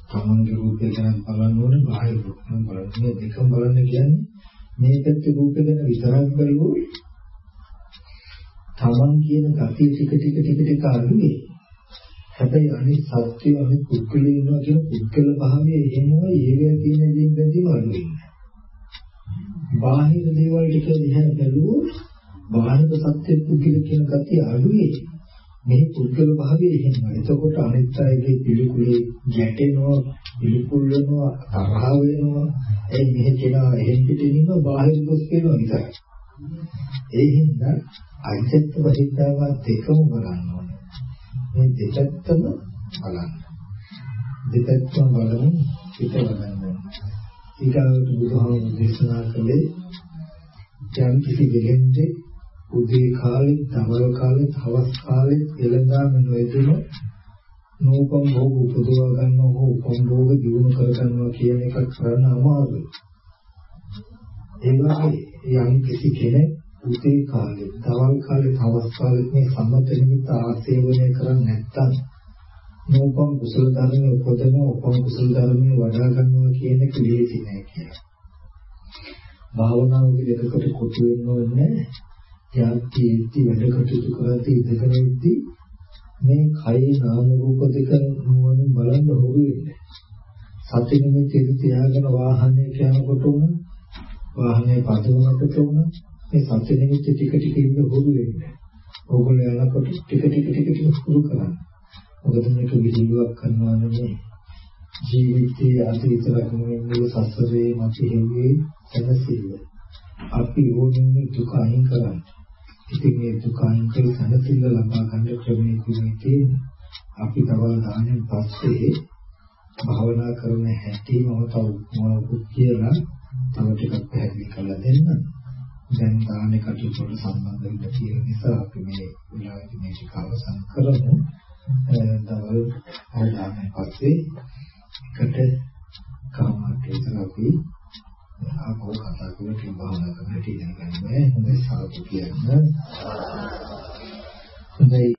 තමන්ගේ රූපය ගැන බලන්න ඕනේ බාහිර රූපය බලන්න. මේ දෙකම බලන්න කියන්නේ මේ පැත්තේ රූපය ගැන විතරක් බලුවොත් තමන් කියන gati ටික ටික ටික ටික අඩුවේ. හැබැයි අනිත් සත්‍ය අනිත් පුද්ගලයෝ ඉන්නවා කියන පුද්ගල භාවය එහෙමයි ඒවැ තියෙන දේෙන් බැඳීම අඩුවේ. බාහිර දේවල් ටික දිහා බැලුවොත් බාහිර සත්‍ය පුද්ගල කියන gati අඩුවේ. මේ පුද්ගල භාවය එහෙමයි. එතකොට අනිත් අයගේ පිළිකුලේ ගැටෙනවා, පිළිකුල් වෙනවා, තරහ වෙනවා. ඒ මෙහෙ කෙනා එහෙන් පිටින් ඉන්නවා බාහිර දොස් කියනවා විතරයි. ඒ හින්දා අයිසත් බහිද්දාව දෙකම බලන්න ඕනේ. මේ දෙපැත්තම බලන්න. දෙපැත්තම බලමු පිට බලන්න. ඊගාවට බුදුහාමුදුරු දේශනා කළේ යම් කිසි දෙලෙන්දේ උදේ කාලේ, දවල් කාලේ, හවස් කාලේ එළඳාම නොයදුන නෝපම් භෝග උපදවා ගන්නවා හෝ උපම් භෝග දිනු කර ගන්නවා කියන එක කරන්න අමාරුයි. ඒ වගේ යම් කිසි කෙනෙක් උදේ කාලේ, දවල් කාලේ, හවස් කාලේ මේ සම්මත නිමිත්ත ආසේවනය කරන්නේ නැත්නම් නෝපම් කුසල ධර්මයේ උපදනවා, උපම් කුසල ධර්මයේ වඩා ගන්නවා කියන එක ලේසි නෑ කියලා. භාවනාවේ දෙකට කොටු වෙන්න ඕනේ ත්‍යාගීති වැඩ කටයුතු කරද්දී ඉඳගෙන ඉද්දී මේ කයේ නාම රූප දෙක නුවණින් බලන්න හොරු වෙන්නේ. සති නිමිති තියාගෙන වාහනයක යනකොට උන වාහනේ පදවනකොට උන මේ සති නිමිති ටික ටික ඉන්න හොරු වෙන්නේ. ඕගොල්ලෝ යනකොට ටික ටික ටික ටික පුරු කරන්න. මොකද මේක විහිළුවක් කරනවා නෙමෙයි. ජීවිතයේ අතීතයක් නෙමෙයි සසරේ මත හේවේ සැනසෙල්ල. අපි ඕනෙන්නේ දුක අයින් කරන්නේ. ඉතින් මේ දුක අයින් කර සැනසෙල්ල ලබා ගන්න ක්‍රමයේ තියෙන්නේ අපි තවල් දාන්නේ පස්සේ භාවනා කරන හැටි මම තව මොනවද කියලා තව ටිකක් පැහැදිලි කරලා දෙන්න. දැන් දාන්නේ කටයුතු වලට සම්බන්ධ වෙන්න තියෙන නිසා අපි මේ වෙලාවේදී මේ ටික අවසන් කරමු. දවල් ආදානේ පස්සේ එකට කාමකේතර අපි ආපහු කතා කරලා කියන භාවනා කරන්න ඉගෙන ගන්න බෑ. හොඳයි සාදු කියන්න. හොඳයි